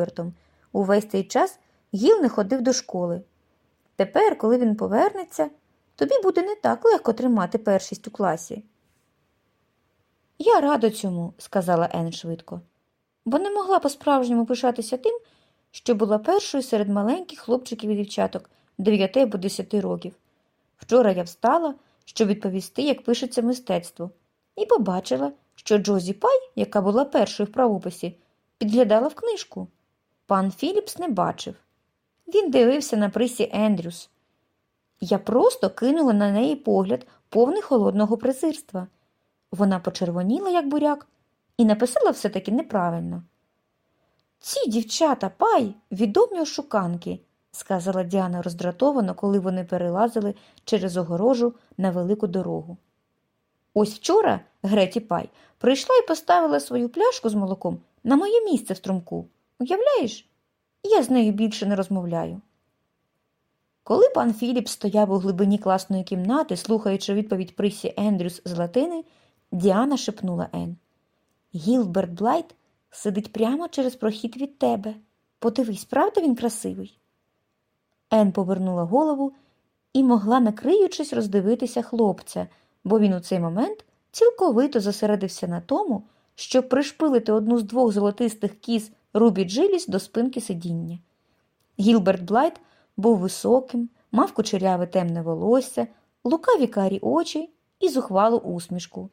Гілбертом. Увесь цей час Гіл не ходив до школи. Тепер, коли він повернеться, тобі буде не так легко тримати першість у класі. Я рада цьому, сказала Ен швидко, бо не могла по-справжньому пишатися тим, що була першою серед маленьких хлопчиків і дівчаток 9 або 10 років. Вчора я встала, щоб відповісти, як пишеться мистецтво, і побачила, що Джозі Пай, яка була першою в правописі, підглядала в книжку. Пан Філіпс не бачив. Він дивився на присі Ендрюс. Я просто кинула на неї погляд, повний холодного презирства. Вона почервоніла, як буряк, і написала все таки неправильно. Ці дівчата пай відомі ошуканки, сказала Діана роздратовано, коли вони перелазили через огорожу на велику дорогу. Ось вчора Греті Пай прийшла і поставила свою пляшку з молоком на моє місце в струмку. Уявляєш? Я з нею більше не розмовляю. Коли пан Філіп стояв у глибині класної кімнати, слухаючи відповідь Присі Ендрюс з латини, Діана шепнула Ен. Гілберт Блайт сидить прямо через прохід від тебе. Подивись, правда він красивий? Ен повернула голову і могла, накриючись, роздивитися хлопця, бо він у цей момент цілковито зосередився на тому, щоб пришпилити одну з двох золотистих кіз Рубі Джиліс до спинки сидіння. Гілберт Блайт був високим, мав кучеряве темне волосся, лукаві карі очі і зухвалу усмішку.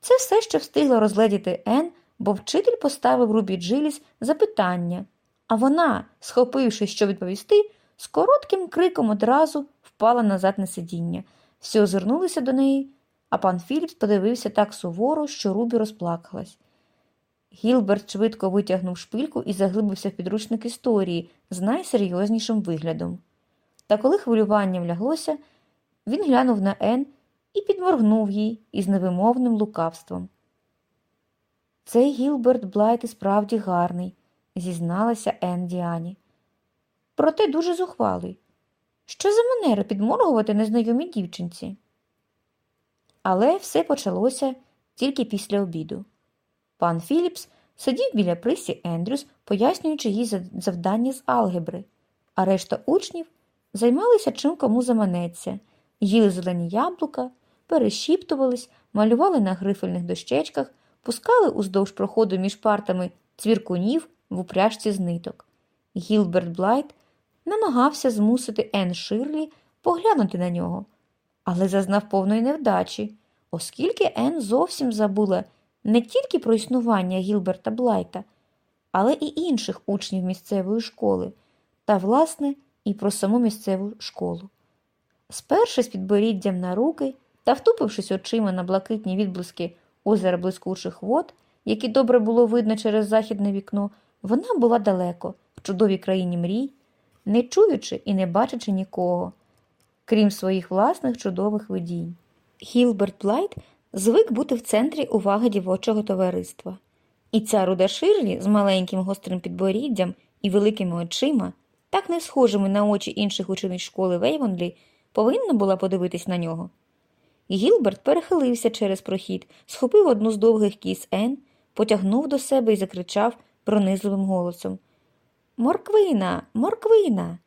Це все, що встигла розгледіти Ен, бо вчитель поставив Рубі Джиліс запитання, а вона, схопившись, що відповісти, з коротким криком одразу впала назад на сидіння. Всі озирнулися до неї, а пан Філіпс подивився так суворо, що Рубі розплакалась. Гілберт швидко витягнув шпильку і заглибився в підручник історії з найсерйознішим виглядом. Та коли хвилювання вляглося, він глянув на Ен і підморгнув їй із невимовним лукавством. Цей Гілберт Блайт і справді гарний, зізналася Ен Діані. Проте дуже зухвалий. Що за манера підморгувати незнайомій дівчинці? Але все почалося тільки після обіду. Пан Філіпс сидів біля Присі Ендрюс, пояснюючи їй завдання з алгебри, а решта учнів займалися чим кому заманеться, їли зелені яблука, перешіптувались, малювали на грифельних дощечках, пускали уздовж проходу між партами цвіркунів в упряжці з ниток. Гілберт Блайт намагався змусити Ен Ширлі поглянути на нього, але зазнав повної невдачі, оскільки Ен зовсім забула не тільки про існування Гілберта Блайта, але і інших учнів місцевої школи та, власне, і про саму місцеву школу. Спершись підборіддям на руки та втупившись очима на блакитні відблиски озера блискучих вод, які добре було видно через західне вікно, вона була далеко, в чудовій країні мрій, не чуючи і не бачачи нікого, крім своїх власних чудових видінь. Гілберт Блайт звик бути в центрі уваги дівочого товариства. І ця руда Ширлі з маленьким гострим підборіддям і великими очима, так не схожими на очі інших учениць школи Вейвонлі, повинна була подивитись на нього. Гілберт перехилився через прохід, схопив одну з довгих кіз Ен, потягнув до себе і закричав пронизливим голосом Морквина, морквина.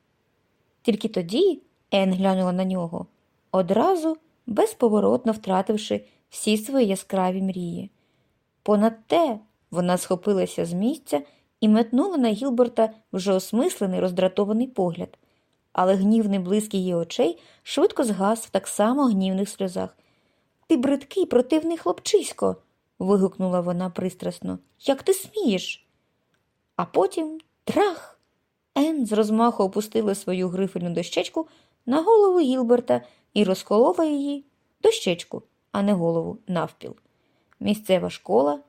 Тільки тоді Ен глянула на нього, одразу безповоротно втративши всі свої яскраві мрії. Понад те вона схопилася з місця і метнула на Гілберта вже осмислений роздратований погляд, але гнівний блиск її очей швидко згас в так само гнівних сльозах. Ти бридкий, противний хлопчисько. вигукнула вона пристрасно. Як ти смієш? А потім трах. Ен з розмаху опустила свою грифельну дощечку на голову Гілберта і розколола її дощечку а не голову навпіл. Місцева школа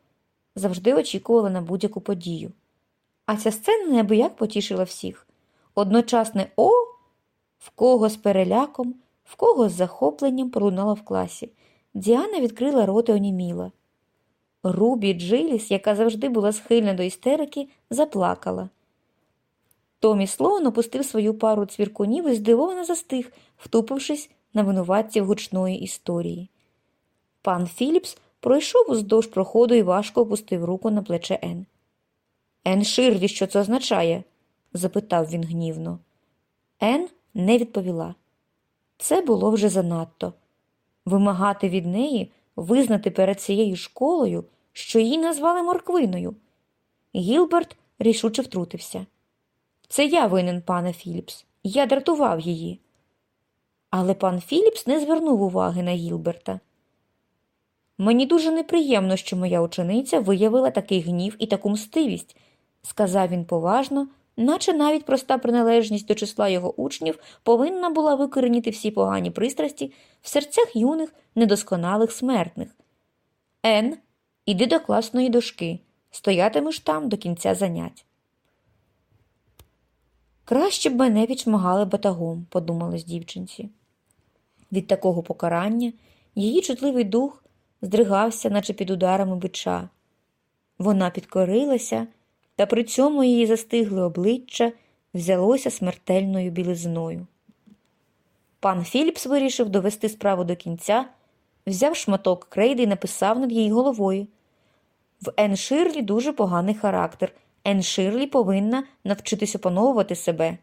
завжди очікувала на будь-яку подію. А ця сцена неабияк потішила всіх. Одночасне О, в кого з переляком, в кого з захопленням пролунало в класі. Діана відкрила рот і оніміла. Рубі Джиліс, яка завжди була схильна до істерики, заплакала. Томі Слоун опустив свою пару цвіркунів і здивовано застиг, втупившись на винуватців гучної історії. Пан Філіпс пройшов уздовж проходу і важко опустив руку на плече Ен. Ен Ширлі, що це означає? запитав він гнівно. Ен не відповіла. Це було вже занадто. Вимагати від неї визнати перед цією школою, що її назвали морквиною. Гілберт рішуче втрутився. Це я винен, пане Філіпс. Я дратував її. Але пан Філіпс не звернув уваги на Гілберта. Мені дуже неприємно, що моя учениця виявила такий гнів і таку мстивість, сказав він поважно, наче навіть проста приналежність до числа його учнів повинна була викореніти всі погані пристрасті в серцях юних, недосконалих смертних. Ен, іди до класної дошки, стоятимеш там до кінця занять. Краще б мене відшмагали батагом, подумалось дівчинці. Від такого покарання її чутливий дух здригався, наче під ударами бича. Вона підкорилася, та при цьому її застигле обличчя взялося смертельною білизною. Пан Філіпс вирішив довести справу до кінця, взяв шматок крейди і написав над її головою. В Ен Ширлі дуже поганий характер. Ен Ширлі повинна навчитись опановувати себе.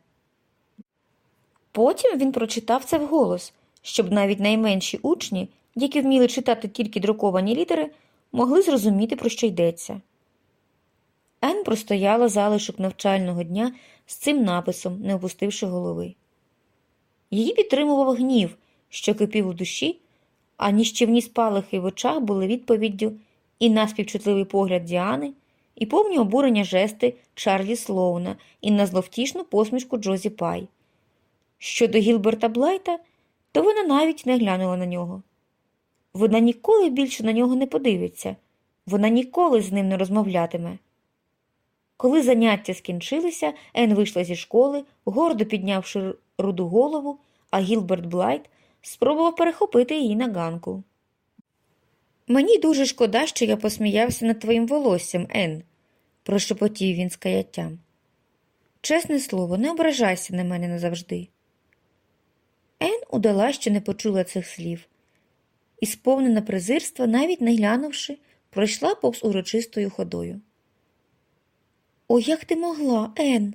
Потім він прочитав це вголос, щоб навіть найменші учні, які вміли читати тільки друковані літери, могли зрозуміти, про що йдеться. Ен простояла залишок навчального дня з цим написом, не опустивши голови. Її підтримував гнів, що кипів у душі, а ніщівні спалахи в очах були відповіддю і на співчутливий погляд Діани, і повні обурення жести Чарлі Слоуна, і на зловтішну посмішку Джозі Пай. Щодо Гілберта Блайта, то вона навіть не глянула на нього. Вона ніколи більше на нього не подивиться, вона ніколи з ним не розмовлятиме. Коли заняття скінчилися, Ен вийшла зі школи, гордо піднявши руду голову, а Гілберт Блайт спробував перехопити її на ганку. Мені дуже шкода, що я посміявся над твоїм волоссям, Ен, прошепотів він з каяттям. Чесне слово, не ображайся на мене назавжди. Ен удала, що не почула цих слів, і, сповнена презирства, навіть не глянувши, пройшла повз урочистою ходою. О, як ти могла, Ен?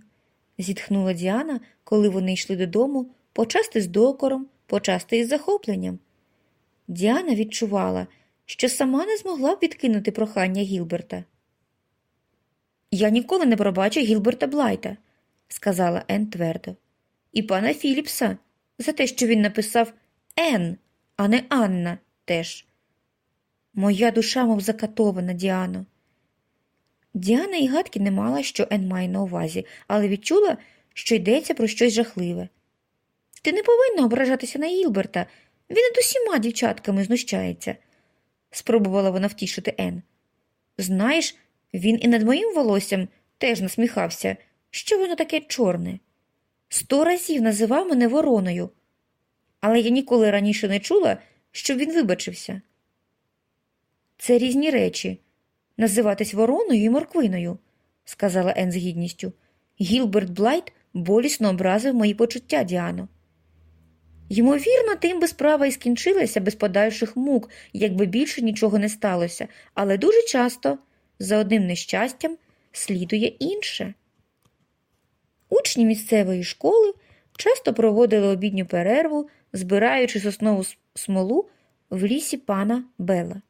зітхнула Діана, коли вони йшли додому, почасти з докором, почасти із захопленням. Діана відчувала, що сама не змогла б відкинути прохання Гілберта. Я ніколи не пробачу Гілберта Блайта, сказала Ен твердо, і пана Філіпса за те, що він написав Ен, а не Анна теж. Моя душа, мов закатована, Діано. Діана і гадки не мала, що Ен має на увазі, але відчула, що йдеться про щось жахливе. Ти не повинна ображатися на Гілберта. Він над усіма дівчатками знущається, спробувала вона втішити Ен. Знаєш, він і над моїм волоссям теж насміхався, що воно таке чорне. Сто разів називав мене вороною, але я ніколи раніше не чула, щоб він вибачився. Це різні речі називатись вороною і морквиною, сказала Ен з гідністю. Гілберт Блайт болісно образив мої почуття, Діано. Ймовірно, тим би справа і скінчилася без подальших мук, якби більше нічого не сталося, але дуже часто за одним нещастям слідує інше. Учні місцевої школи часто проводили обідню перерву, збираючи соснову смолу в лісі пана Бела.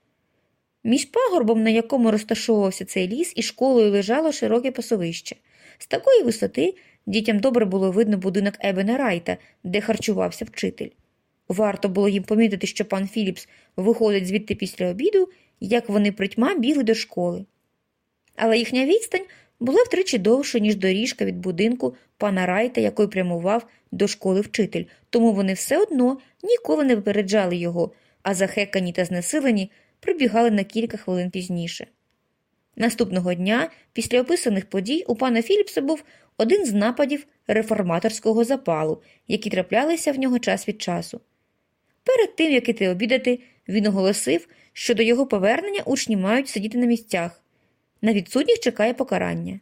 Між пагорбом, на якому розташовувався цей ліс, і школою лежало широке пасовище. З такої висоти дітям добре було видно будинок Ебена Райта, де харчувався вчитель. Варто було їм помітити, що пан Філіпс виходить звідти після обіду, як вони притьма бігли до школи. Але їхня відстань була втричі довша, ніж доріжка від будинку пана Райта, який прямував до школи вчитель, тому вони все одно ніколи не випереджали його, а захекані та знесилені прибігали на кілька хвилин пізніше. Наступного дня, після описаних подій, у пана Філіпса був один з нападів реформаторського запалу, які траплялися в нього час від часу. Перед тим, як іти обідати, він оголосив, що до його повернення учні мають сидіти на місцях. На відсутніх чекає покарання.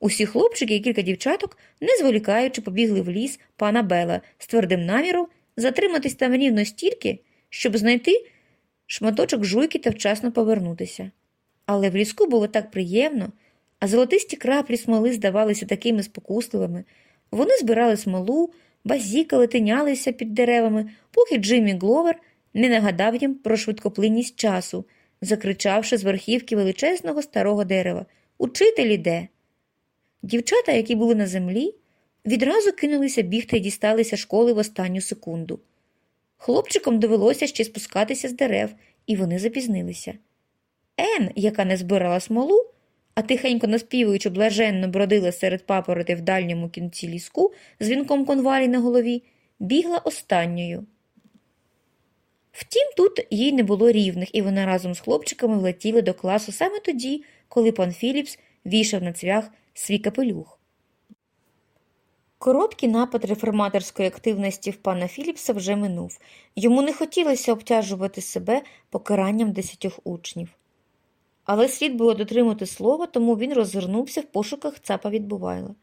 Усі хлопчики і кілька дівчаток, не зволікаючи, побігли в ліс пана Бела з твердим наміром затриматись там рівно стільки, щоб знайти шматочок жуйки та вчасно повернутися. Але в ліску було так приємно, а золотисті краплі смоли здавалися такими спокусливими. Вони збирали смолу, базікали, тинялися під деревами, поки Джиммі Гловер не нагадав їм про швидкоплинність часу, закричавши з верхівки величезного старого дерева Учитель іде. Дівчата, які були на землі, відразу кинулися бігти і дісталися школи в останню секунду. Хлопчикам довелося ще спускатися з дерев, і вони запізнилися. Ен, яка не збирала смолу, а тихенько наспівуючи блаженно бродила серед папороти в дальньому кінці ліску з вінком конвалі на голові, бігла останньою. Втім, тут їй не було рівних, і вона разом з хлопчиками влетіли до класу саме тоді, коли пан Філіпс вішав на цвях свій капелюх. Короткий напад реформаторської активності в пана Філіпса вже минув. Йому не хотілося обтяжувати себе покаранням десятьох учнів. Але слід було дотримати слова, тому він розвернувся в пошуках цапа від Бувайла.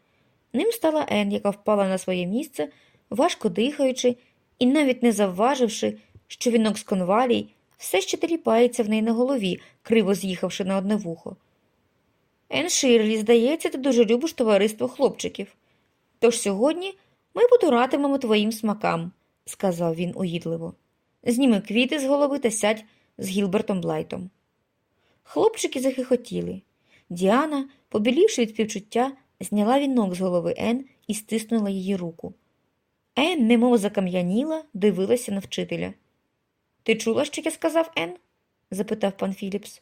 Ним стала Ен, яка впала на своє місце, важко дихаючи і навіть не завваживши, що вінок з конвалій все ще тріпається в неї на голові, криво з'їхавши на одне вухо. Ен Ширлі, здається, ти дуже любиш товариство хлопчиків. Тож сьогодні ми потуратимемо твоїм смакам, сказав він уїдливо. Зніми квіти з голови та сядь з Гілбертом Блайтом. Хлопчики захихотіли. Діана, побілівши від співчуття, зняла вінок з голови Ен і стиснула її руку. Ен, немов закам'яніла, дивилася на вчителя. Ти чула, що я сказав Ен? запитав пан Філіпс.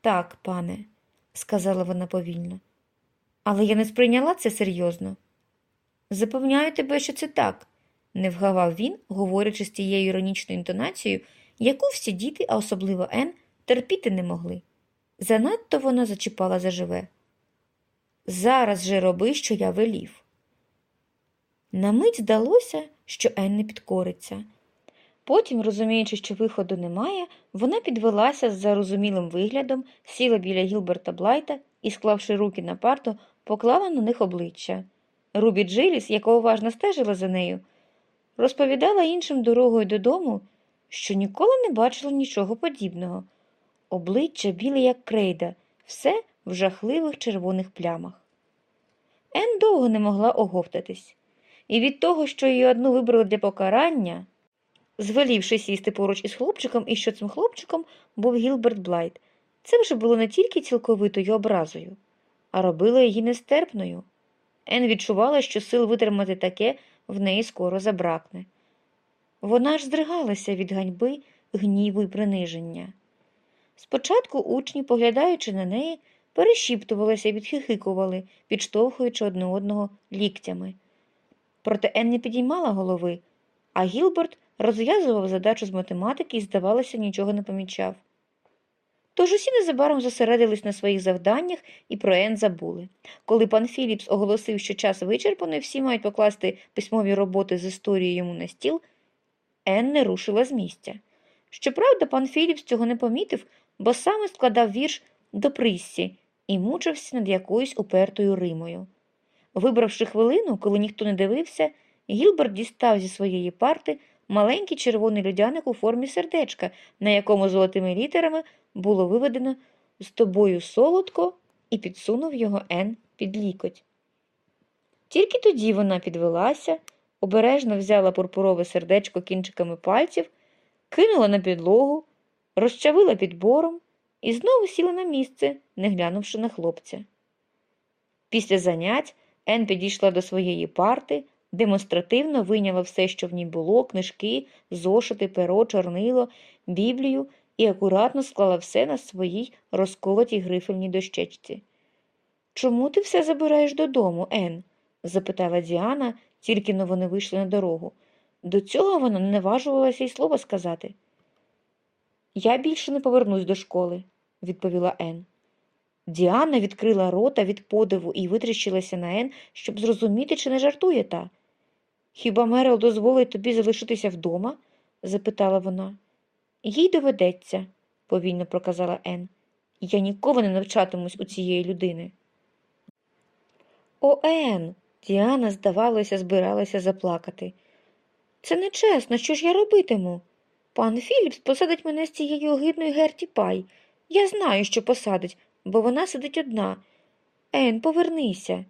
Так, пане, сказала вона повільно. Але я не сприйняла це серйозно. Запевняю тебе, що це так, не вгавав він, говорячи з тією іронічною інтонацією, яку всі діти, а особливо Ен, терпіти не могли. Занадто вона зачіпала заживе. Зараз же роби, що я велів. На мить здалося, що Ен не підкориться. Потім, розуміючи, що виходу немає, вона підвелася з зарозумілим виглядом, сіла біля Гілберта Блайта і, склавши руки на парту, поклала на них обличчя. Рубі Джиліс, яка уважно стежила за нею, розповідала іншим дорогою додому, що ніколи не бачила нічого подібного. Обличчя біле, як крейда, все в жахливих червоних плямах. Ен довго не могла оговтатись, і від того, що її одну вибрали для покарання, звелівши сісти поруч із хлопчиком, і що цим хлопчиком був Гілберт Блайт, це вже було не тільки цілковитою образою, а робило її нестерпною. Ен відчувала, що сил витримати таке в неї скоро забракне. Вона ж здригалася від ганьби, гніву і приниження. Спочатку учні, поглядаючи на неї, перешіптувалися і відхихикували, підштовхуючи одне одного ліктями. Проте Ен не підіймала голови, а Гілберт розв'язував задачу з математики і, здавалося, нічого не помічав. Тож усі незабаром зосередились на своїх завданнях і про Ен забули. Коли пан Філіпс оголосив, що час вичерпаний, всі мають покласти письмові роботи з історією йому на стіл, Ен не рушила з місця. Щоправда, пан Філіпс цього не помітив, бо саме складав вірш до приссі і мучився над якоюсь упертою римою. Вибравши хвилину, коли ніхто не дивився, Гілберт дістав зі своєї парти маленький червоний людяник у формі сердечка, на якому золотими літерами було виведено з тобою солодко і підсунув його Ен під лікоть. Тільки тоді вона підвелася, обережно взяла пурпурове сердечко кінчиками пальців, кинула на підлогу, розчавила підбором і знову сіла на місце, не глянувши на хлопця. Після занять Ен підійшла до своєї парти, демонстративно вийняла все, що в ній було, книжки, зошити, перо, чорнило, біблію і акуратно склала все на своїй розколотій грифельній дощечці. Чому ти все забираєш додому, Ен? запитала Діана, тільки но вони вийшли на дорогу. До цього вона не наважувалася й слова сказати. Я більше не повернусь до школи, відповіла Ен. Діана відкрила рота від подиву і витріщилася на Ен, щоб зрозуміти, чи не жартує та. Хіба Мерил дозволить тобі залишитися вдома? запитала вона. Їй доведеться, повільно проказала Ен. Я ніколи не навчатимусь у цієї людини. О, Ен. Діана, здавалося, збиралася заплакати. Це нечесно, що ж я робитиму? Пан Філіпс посадить мене з цією огидною Герті Пай. Я знаю, що посадить, бо вона сидить одна. Ен, повернися.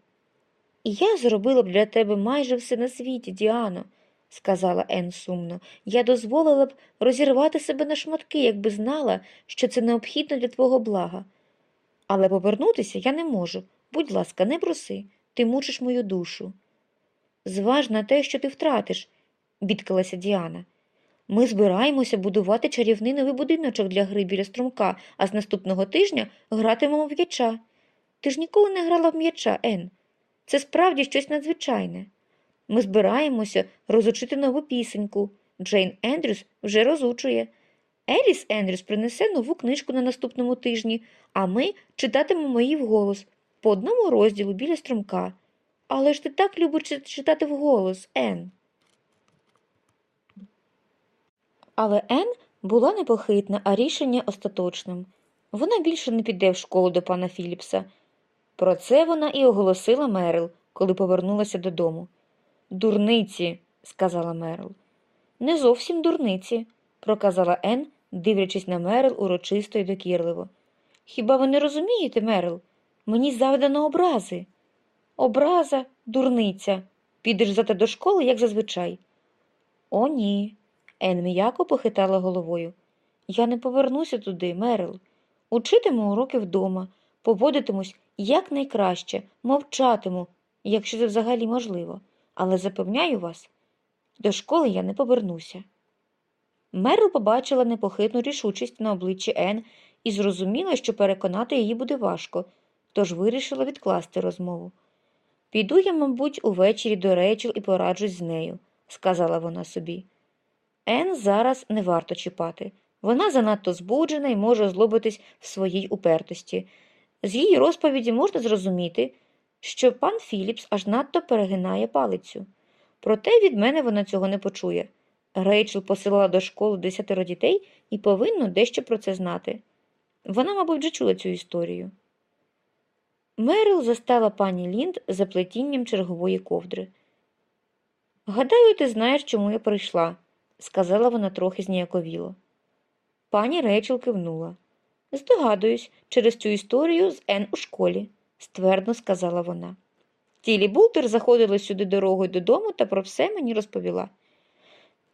Я зробила б для тебе майже все на світі, Діано, сказала Ен сумно. Я дозволила б розірвати себе на шматки, якби знала, що це необхідно для твого блага. Але повернутися я не можу. Будь ласка, не проси, ти мучиш мою душу. Зваж на те, що ти втратиш, бідкалася Діана. Ми збираємося будувати чарівний новий будиночок для гри біля струмка, а з наступного тижня гратимемо в м'яча. Ти ж ніколи не грала в м'яча, Ен. Це справді щось надзвичайне. Ми збираємося розучити нову пісеньку. Джейн Ендрюс вже розучує. Еліс Ендрюс принесе нову книжку на наступному тижні, а ми читатимемо її вголос по одному розділу біля струмка. Але ж ти так любиш читати вголос, Ен. Але Ен була непохитна, а рішення остаточним. Вона більше не піде в школу до пана Філіпса. Про це вона і оголосила Мерил, коли повернулася додому. Дурниці, сказала Мерил. Не зовсім дурниці, проказала Ен, дивлячись на Мерил урочисто й докірливо. Хіба ви не розумієте, Мерил? Мені завдано образи. Образа, дурниця. Підеш зате до школи, як зазвичай. О, ні. Ен м'яко похитала головою. Я не повернуся туди, Мерил. Учитиму уроки вдома, поводитимусь якнайкраще, мовчатиму, якщо це взагалі можливо. Але запевняю вас, до школи я не повернуся. Мерил побачила непохитну рішучість на обличчі Ен і зрозуміла, що переконати її буде важко, тож вирішила відкласти розмову. Піду я, мабуть, увечері до Рейчел і пораджусь з нею, сказала вона собі. Ен зараз не варто чіпати. Вона занадто збуджена і може злобитись в своїй упертості. З її розповіді можна зрозуміти, що пан Філіпс аж надто перегинає палицю. Проте від мене вона цього не почує. Рейчел посилала до школи десятеро дітей і повинна дещо про це знати. Вона, мабуть, вже чула цю історію. Мерил застала пані Лінд за плетінням чергової ковдри. Гадаю, ти знаєш, чому я прийшла, сказала вона трохи зніяковіло. Пані Рейчел кивнула. Здогадуюсь, через цю історію з Ен у школі, ствердно сказала вона. Тілі Бултер заходила сюди дорогою додому та про все мені розповіла.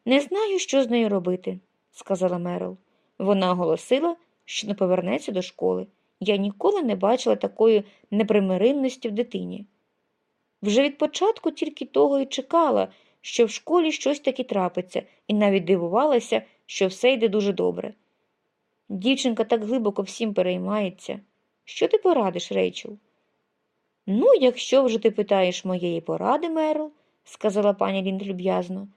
Не знаю, що з нею робити, сказала Мерил. Вона оголосила, що не повернеться до школи. Я ніколи не бачила такої непримиринності в дитині. Вже від початку тільки того і чекала, що в школі щось таки трапиться, і навіть дивувалася, що все йде дуже добре. Дівчинка так глибоко всім переймається. Що ти порадиш, Рейчел? Ну, якщо вже ти питаєш моєї поради, Мерл, сказала пані Лінд люб'язно.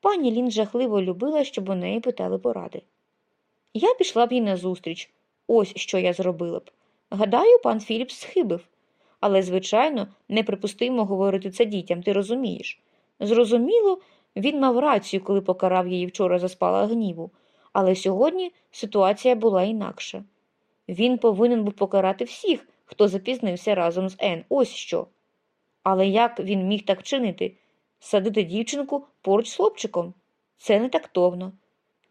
Пані Лінд жахливо любила, щоб у неї питали поради. Я пішла б їй назустріч. Ось що я зробила б. Гадаю, пан Філіпс схибив. Але, звичайно, неприпустимо говорити це дітям, ти розумієш. Зрозуміло, він мав рацію, коли покарав її вчора за спала гніву, але сьогодні ситуація була інакша. Він повинен був покарати всіх, хто запізнився разом з Ен. Ось що. Але як він міг так чинити? Садити дівчинку поруч з хлопчиком? Це не тактовно.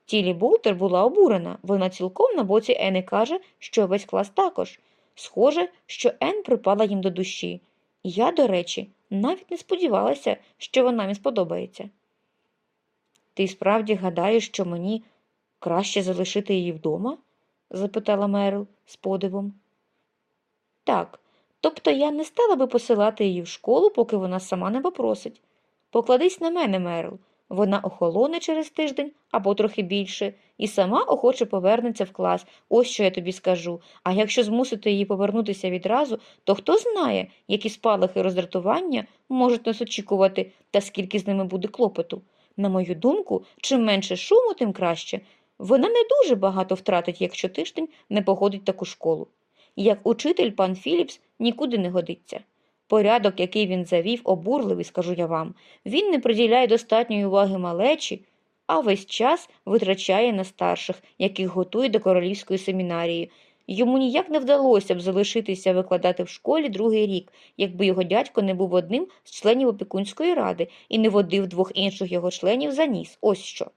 Тілі Болтер була обурена, вона цілком на боці Ени каже, що весь клас також. Схоже, що Ен припала їм до душі. Я, до речі, навіть не сподівалася, що вона мені сподобається. Ти справді гадаєш, що мені краще залишити її вдома? запитала Мерил з подивом. Так, тобто я не стала би посилати її в школу, поки вона сама не попросить. Покладись на мене, Мерил. Вона охолоне через тиждень або трохи більше, і сама охоче повернеться в клас. Ось що я тобі скажу. А якщо змусити її повернутися відразу, то хто знає, які спалахи роздратування можуть нас очікувати та скільки з ними буде клопоту. На мою думку, чим менше шуму, тим краще. Вона не дуже багато втратить, якщо тиждень не походить таку школу. Як учитель пан Філіпс нікуди не годиться. Порядок, який він завів, обурливий, скажу я вам. Він не приділяє достатньої уваги малечі, а весь час витрачає на старших, яких готує до королівської семінарії. Йому ніяк не вдалося б залишитися викладати в школі другий рік, якби його дядько не був одним з членів опікунської ради і не водив двох інших його членів за ніс. Ось що.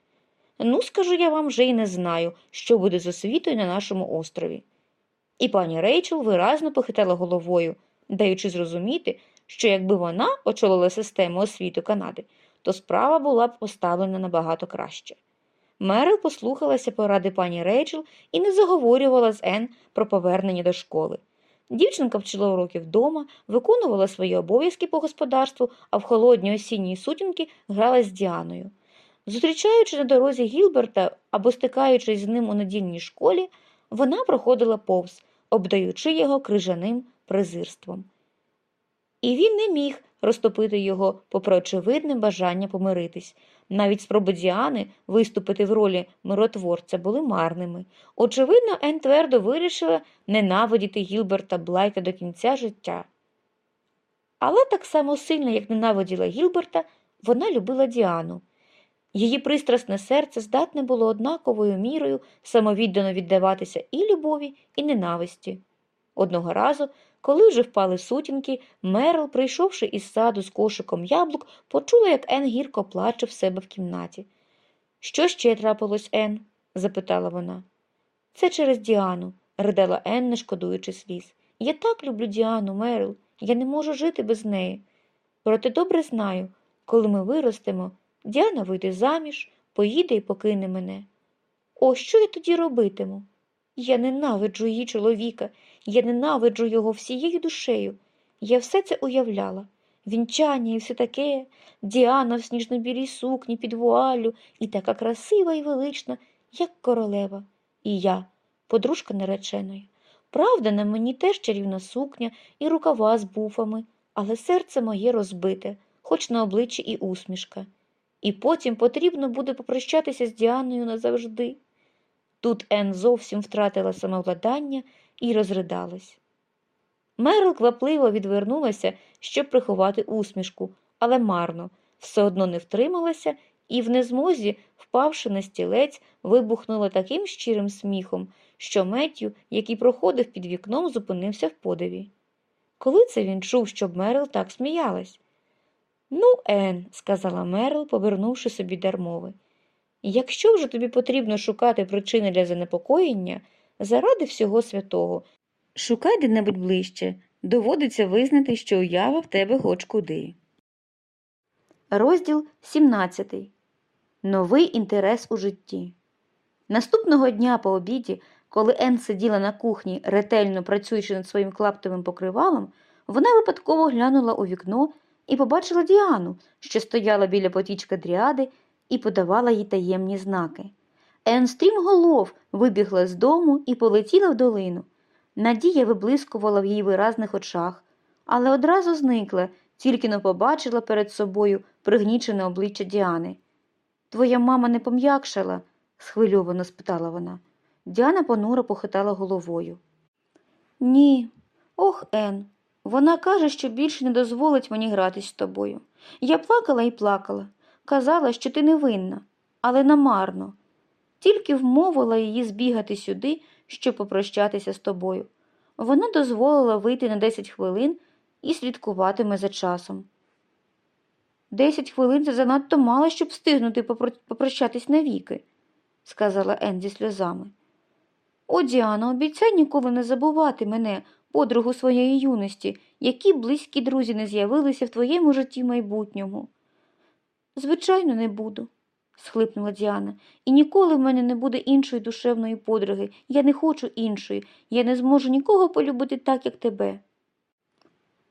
Ну, скажу я вам вже й не знаю, що буде з освітою на нашому острові. І пані Рейчел виразно похитала головою. даючи зрозуміти, що якби вона очолила систему освіти Канади, то справа була б поставлена набагато краще. Мерил послухалася поради пані Рейчел і не заговорювала з Ен про повернення до школи. Дівчинка вчила уроки вдома, виконувала свої обов'язки по господарству, а в холодні осінні сутінки грала з Діаною. Зустрічаючи на дорозі Гілберта або стикаючись з ним у недільній школі, вона проходила повз, обдаючи його крижаним презирством. І він не міг розтопити його, попри очевидне бажання помиритись. Навіть спроби Діани виступити в ролі миротворця були марними. Очевидно, Ен твердо вирішила ненавидіти Гілберта Блайта до кінця життя. Але так само сильно, як ненавиділа Гілберта, вона любила Діану. Її пристрасне серце здатне було однаковою мірою самовіддано віддаватися і любові, і ненависті. Одного разу, коли вже впали сутінки, Мерл, прийшовши із саду з кошиком яблук, почула, як Ен гірко плаче в себе в кімнаті. Що ще трапилось, Ен? запитала вона. Це через Діану, ридала Ен, не шкодуючи сліз. Я так люблю Діану, Мерл, я не можу жити без неї. Проте добре знаю, коли ми виростемо, Діана вийде заміж, поїде і покине мене. О, що я тоді робитиму? Я ненавиджу її чоловіка, я ненавиджу його всією душею. Я все це уявляла. Вінчання і все таке, Діана в сніжно-білій сукні під вуаллю, і така красива і велична, як королева. І я, подружка нареченої. Правда, на мені теж чарівна сукня і рукава з буфами, але серце моє розбите, хоч на обличчі і усмішка. І потім потрібно буде попрощатися з Діаною назавжди. Тут Ен зовсім втратила самовладання і розридалась. Мерл квапливо відвернулася, щоб приховати усмішку, але марно, все одно не втрималася і в незмозі, впавши на стілець, вибухнула таким щирим сміхом, що Меттю, який проходив під вікном, зупинився в подиві. Коли це він чув, щоб Мерл так сміялась? Ну, Ен, сказала Мерл, повернувши собі дармови. Якщо вже тобі потрібно шукати причини для занепокоєння, заради всього святого, шукай де-небудь ближче, доводиться визнати, що уява в тебе хоч куди. Розділ 17. Новий інтерес у житті. Наступного дня по обіді, коли Ен сиділа на кухні, ретельно працюючи над своїм клаптовим покривалом, вона випадково глянула у вікно і побачила Діану, що стояла біля потічка дріади і подавала їй таємні знаки. Ен стрімголов вибігла з дому і полетіла в долину. Надія виблискувала в її виразних очах, але одразу зникла, тільки но побачила перед собою пригнічене обличчя Діани. Твоя мама не пом'якшала? схвильовано спитала вона. Діана понуро похитала головою. Ні, ох, Ен, вона каже, що більше не дозволить мені гратись з тобою. Я плакала і плакала, казала, що ти невинна, але намарно. Тільки вмовила її збігати сюди, щоб попрощатися з тобою. Вона дозволила вийти на 10 хвилин і слідкуватиме за часом. Десять хвилин це занадто мало, щоб встигнути попрощатись навіки, сказала Ен зі сльозами. О, Діано, обіцяй ніколи не забувати мене, подругу своєї юності, які близькі друзі не з'явилися в твоєму житті майбутньому. Звичайно, не буду, схлипнула Діана, і ніколи в мене не буде іншої душевної подруги. Я не хочу іншої, я не зможу нікого полюбити так, як тебе.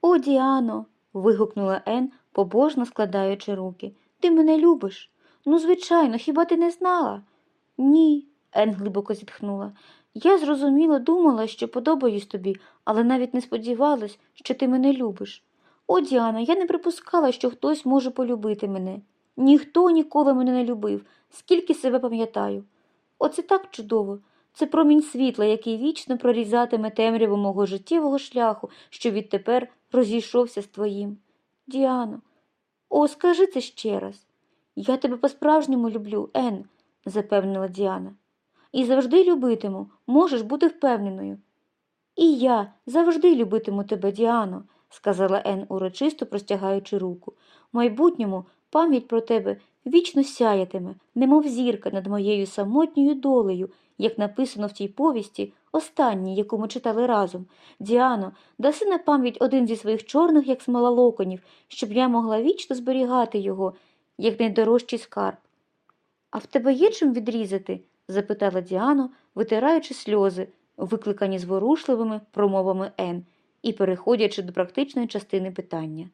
О, Діано. вигукнула Ен, побожно складаючи руки. Ти мене любиш? Ну, звичайно, хіба ти не знала? Ні, Ен глибоко зітхнула. Я зрозуміло думала, що подобаюсь тобі, але навіть не сподівалась, що ти мене любиш. О, Діана, я не припускала, що хтось може полюбити мене. Ніхто ніколи мене не любив, скільки себе пам'ятаю. Оце так чудово. Це промінь світла, який вічно прорізатиме темряву мого життєвого шляху, що відтепер розійшовся з твоїм. Діано, о, скажи це ще раз. Я тебе по-справжньому люблю, Ен, запевнила Діана. І завжди любитиму, можеш бути впевненою. І я завжди любитиму тебе, Діано, сказала Ен, урочисто простягаючи руку. В майбутньому пам'ять про тебе вічно сяятиме, немов зірка над моєю самотньою долею, як написано в тій повісті останній, яку ми читали разом. Діано, даси на пам'ять один зі своїх чорних, як смола локонів, щоб я могла вічно зберігати його, як найдорожчий скарб. А в тебе є чим відрізати? Запитала Діано, витираючи сльози, викликані зворушливими промовами Ен, і переходячи до практичної частини питання.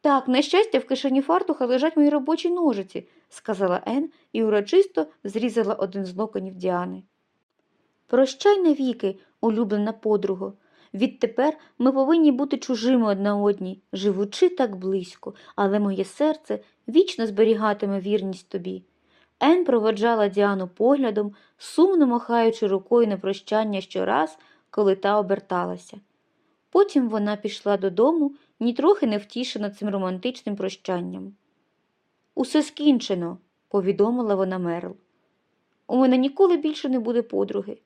Так, на щастя, в кишені фартуха лежать мої робочі ножиці, сказала Ен і урочисто зрізала один з локонів Діани. Прощай навіки, улюблена подруго. Відтепер ми повинні бути чужими одна одній, живучи так близько, але моє серце вічно зберігатиме вірність тобі. Ен проводжала Діану поглядом, сумно махаючи рукою на прощання щораз, коли та оберталася. Потім вона пішла додому, нітрохи не втішена цим романтичним прощанням. Усе скінчено, повідомила вона Мерл. У мене ніколи більше не буде подруги.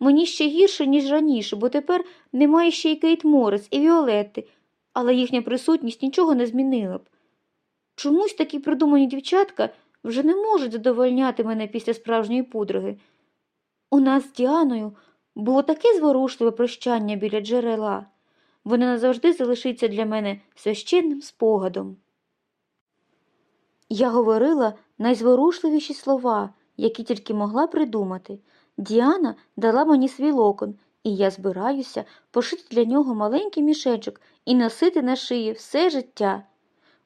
Мені ще гірше, ніж раніше, бо тепер немає ще й Кейт Морес і Віолетти, але їхня присутність нічого не змінила б. Чомусь такі придумані дівчатка вже не можуть задовольняти мене після справжньої подруги. У нас з Діаною було таке зворушливе прощання біля джерела. Воно назавжди залишиться для мене священним спогадом. Я говорила найзворушливіші слова, які тільки могла придумати. Діана дала мені свій локон, і я збираюся пошити для нього маленький мішечок і носити на шиї все життя.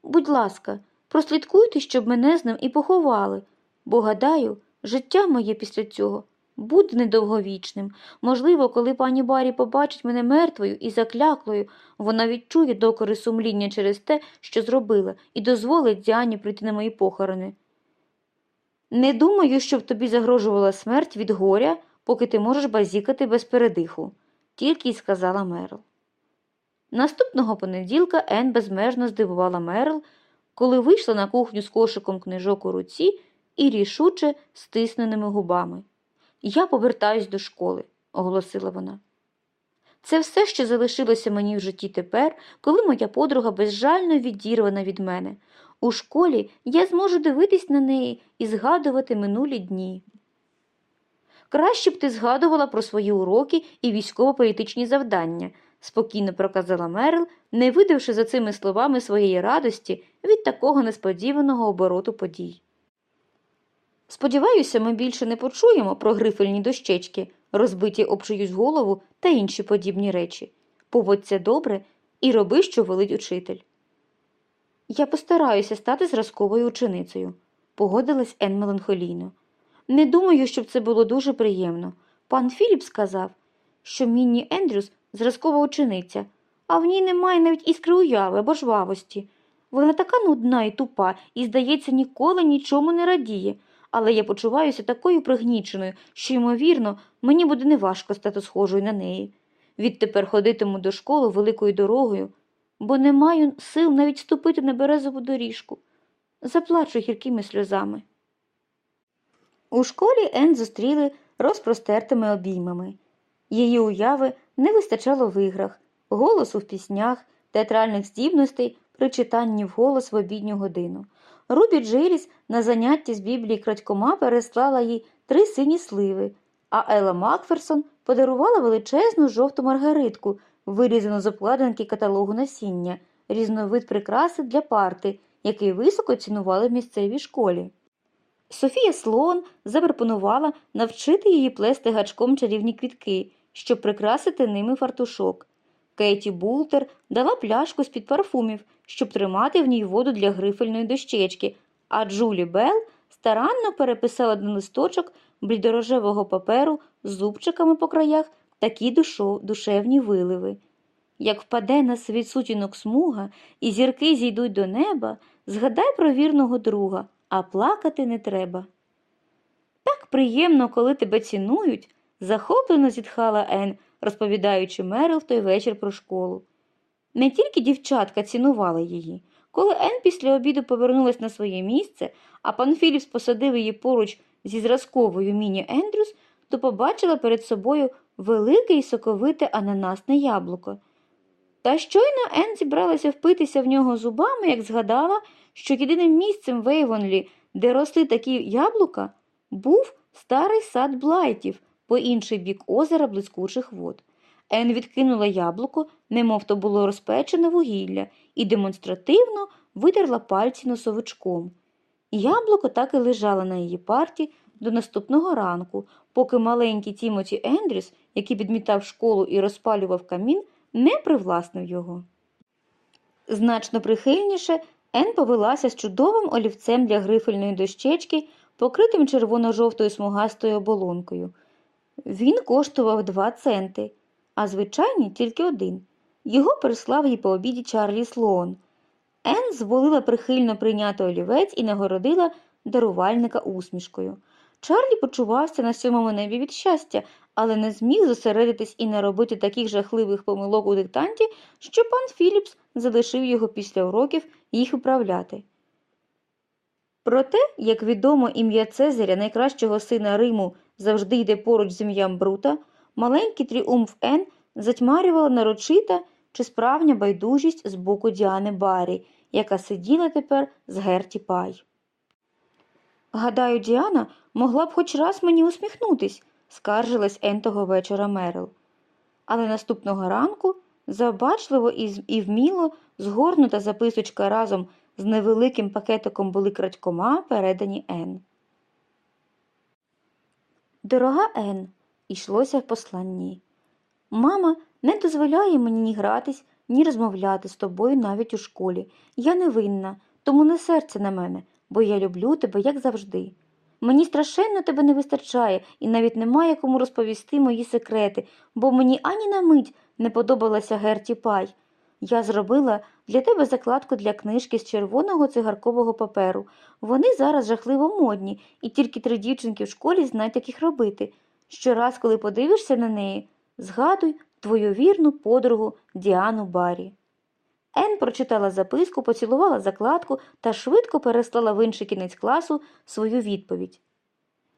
Будь ласка, прослідкуйте, щоб мене з ним і поховали, бо, гадаю, життя моє після цього буде недовговічним. Можливо, коли пані Барі побачить мене мертвою і закляклою, вона відчує докори сумління через те, що зробила, і дозволить Діані прийти на мої похорони. Не думаю, щоб тобі загрожувала смерть від горя, поки ти можеш базікати без передиху, тільки й сказала Мерл. Наступного понеділка Ен безмежно здивувала Мерл, коли вийшла на кухню з кошиком книжок у руці і рішуче стисненими губами. Я повертаюсь до школи, оголосила вона. Це все, що залишилося мені в житті тепер, коли моя подруга безжально відірвана від мене. У школі я зможу дивитись на неї і згадувати минулі дні. Краще б ти згадувала про свої уроки і військово-політичні завдання, спокійно проказала Мерл, не видавши за цими словами своєї радості від такого несподіваного обороту подій. Сподіваюся, ми більше не почуємо про грифельні дощечки, розбиті об чиюсь голову та інші подібні речі. Поводься добре і роби, що велить учитель. Я постараюся стати зразковою ученицею, погодилась Ен меланхолійно. Не думаю, щоб це було дуже приємно. Пан Філіп сказав, що Мінні Ендрюс зразкова учениця, а в ній немає навіть іскри уяви або жвавості. Вона така нудна і тупа і, здається, ніколи нічому не радіє, але я почуваюся такою пригніченою, що, ймовірно, мені буде неважко стати схожою на неї. Відтепер ходитиму до школи великою дорогою, бо не маю сил навіть ступити на березову доріжку. Заплачу гіркими сльозами. У школі Ен зустріли розпростертими обіймами. Її уяви не вистачало в іграх, голосу в піснях, театральних здібностей при читанні вголос в обідню годину. Рубі Джиліс на занятті з біблії крадькома переслала їй три сині сливи, а Елла Макферсон подарувала величезну жовту маргаритку, вирізану з обкладинки каталогу насіння, різновид прикраси для парти, який високо цінували в місцевій школі. Софія Слоун запропонувала навчити її плести гачком чарівні квітки, щоб прикрасити ними фартушок. Кейті Бултер дала пляшку з-під парфумів, щоб тримати в ній воду для грифельної дощечки, а Джулі Белл старанно переписала на листочок блідорожевого паперу з зубчиками по краях такі душо, душевні виливи. Як впаде на світ сутінок смуга і зірки зійдуть до неба, згадай про вірного друга, а плакати не треба. Так приємно, коли тебе цінують, захоплено зітхала Ен, розповідаючи Мерил в той вечір про школу. Не тільки дівчатка цінували її. Коли Ен після обіду повернулась на своє місце, а пан Філіпс посадив її поруч зі зразковою міні Ендрюс, то побачила перед собою велике і соковите ананасне яблуко. Та щойно Ен зібралася впитися в нього зубами, як згадала, що єдиним місцем в Ейвонлі, де росли такі яблука, був старий сад блайтів, по інший бік озера блискучих вод. Ен відкинула яблуко, немов то було розпечене вугілля, і демонстративно витерла пальці носовичком. Яблуко так і лежало на її парті до наступного ранку, поки маленький Тімоті Ендрюс, який підмітав школу і розпалював камін, не привласнив його. Значно прихильніше Ен повелася з чудовим олівцем для грифельної дощечки, покритим червоно-жовтою смугастою оболонкою. Він коштував два центи, а звичайний тільки один. Його прислав їй по обіді Чарлі Слоун. Ен зволила прихильно прийняти олівець і нагородила дарувальника усмішкою. Чарлі почувався на сьомому небі від щастя, але не зміг зосередитись і не робити таких жахливих помилок у диктанті, що пан Філіпс залишив його після уроків їх виправляти. Проте, як відомо, ім'я Цезаря, найкращого сина Риму, завжди йде поруч з ім'ям Брута, маленький тріумф Н затьмарювала нарочита чи справжня байдужість з боку Діани Барі, яка сиділа тепер з Герті Пай. Гадаю, Діана могла б хоч раз мені усміхнутись, скаржилась Ен того вечора Мерил. Але наступного ранку забачливо і, вміло згорнута записочка разом з невеликим пакетиком були крадькома передані Ен. Дорога Ен, йшлося в посланні. Мама не дозволяє мені ні гратись, ні розмовляти з тобою навіть у школі. Я не винна, тому не серце на мене, бо я люблю тебе, як завжди. Мені страшенно тебе не вистачає, і навіть немає кому розповісти мої секрети, бо мені ані на мить не подобалася Герті Пай. Я зробила для тебе закладку для книжки з червоного цигаркового паперу. Вони зараз жахливо модні, і тільки три дівчинки в школі знають, як їх робити. Щораз, коли подивишся на неї, згадуй твою вірну подругу Діану Барі. Ен прочитала записку, поцілувала закладку та швидко переслала в інший кінець класу свою відповідь.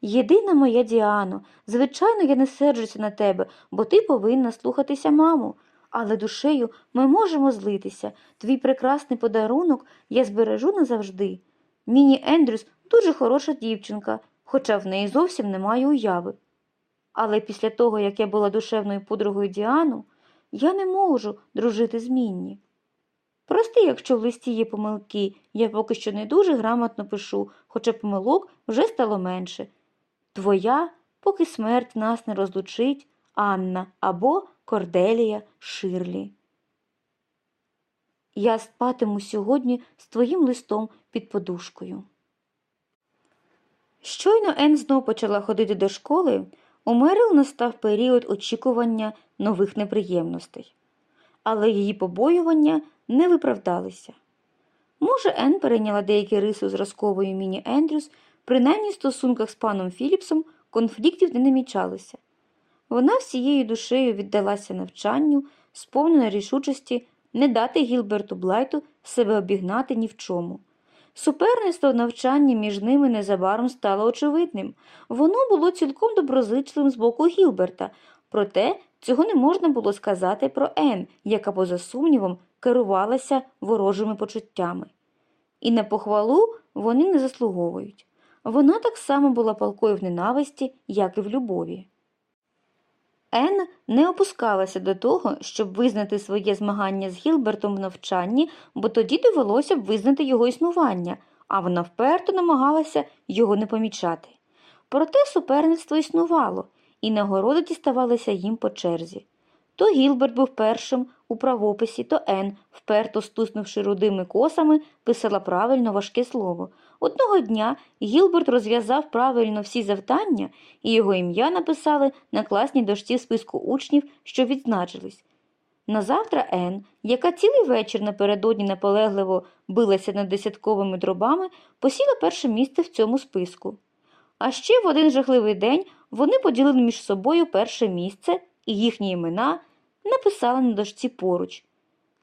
Єдина моя Діано, звичайно, я не серджуся на тебе, бо ти повинна слухатися маму. Але душею ми можемо злитися. Твій прекрасний подарунок я збережу назавжди. Міні Ендрюс дуже хороша дівчинка, хоча в неї зовсім немає уяви. Але після того, як я була душевною подругою Діану, я не можу дружити з Мінні. Прости, якщо в листі є помилки, я поки що не дуже грамотно пишу, хоча помилок вже стало менше. Твоя, поки смерть нас не розлучить, Анна або Корделія Ширлі. Я спатиму сьогодні з твоїм листом під подушкою. Щойно Ен знов почала ходити до школи, у Мерил настав період очікування нових неприємностей, але її побоювання не виправдалися. Може, Ен перейняла деякі риси зразкової міні Ендрюс, принаймні в стосунках з паном Філіпсом конфліктів не намічалося. Вона всією душею віддалася навчанню, сповнена рішучості не дати Гілберту Блайту себе обігнати ні в чому. Суперництво в навчанні між ними незабаром стало очевидним. Воно було цілком доброзичливим з боку Гілберта, проте цього не можна було сказати про Ен, яка, поза сумнівом, керувалася ворожими почуттями. І на похвалу вони не заслуговують. Вона так само була палкою в ненависті, як і в любові. Ен не опускалася до того, щоб визнати своє змагання з Гілбертом в навчанні, бо тоді довелося б визнати його існування, а вона вперто намагалася його не помічати. Проте суперництво існувало, і нагороди діставалися їм по черзі. То Гілберт був першим у правописі, то Ен, вперто стуснувши рудими косами, писала правильно важке слово. Одного дня Гілберт розв'язав правильно всі завдання, і його ім'я написали на класній дошці списку учнів, що відзначились. Назавтра Ен, яка цілий вечір напередодні наполегливо билася над десятковими дробами, посіла перше місце в цьому списку. А ще в один жахливий день вони поділили між собою перше місце, і їхні імена написали на дошці поруч.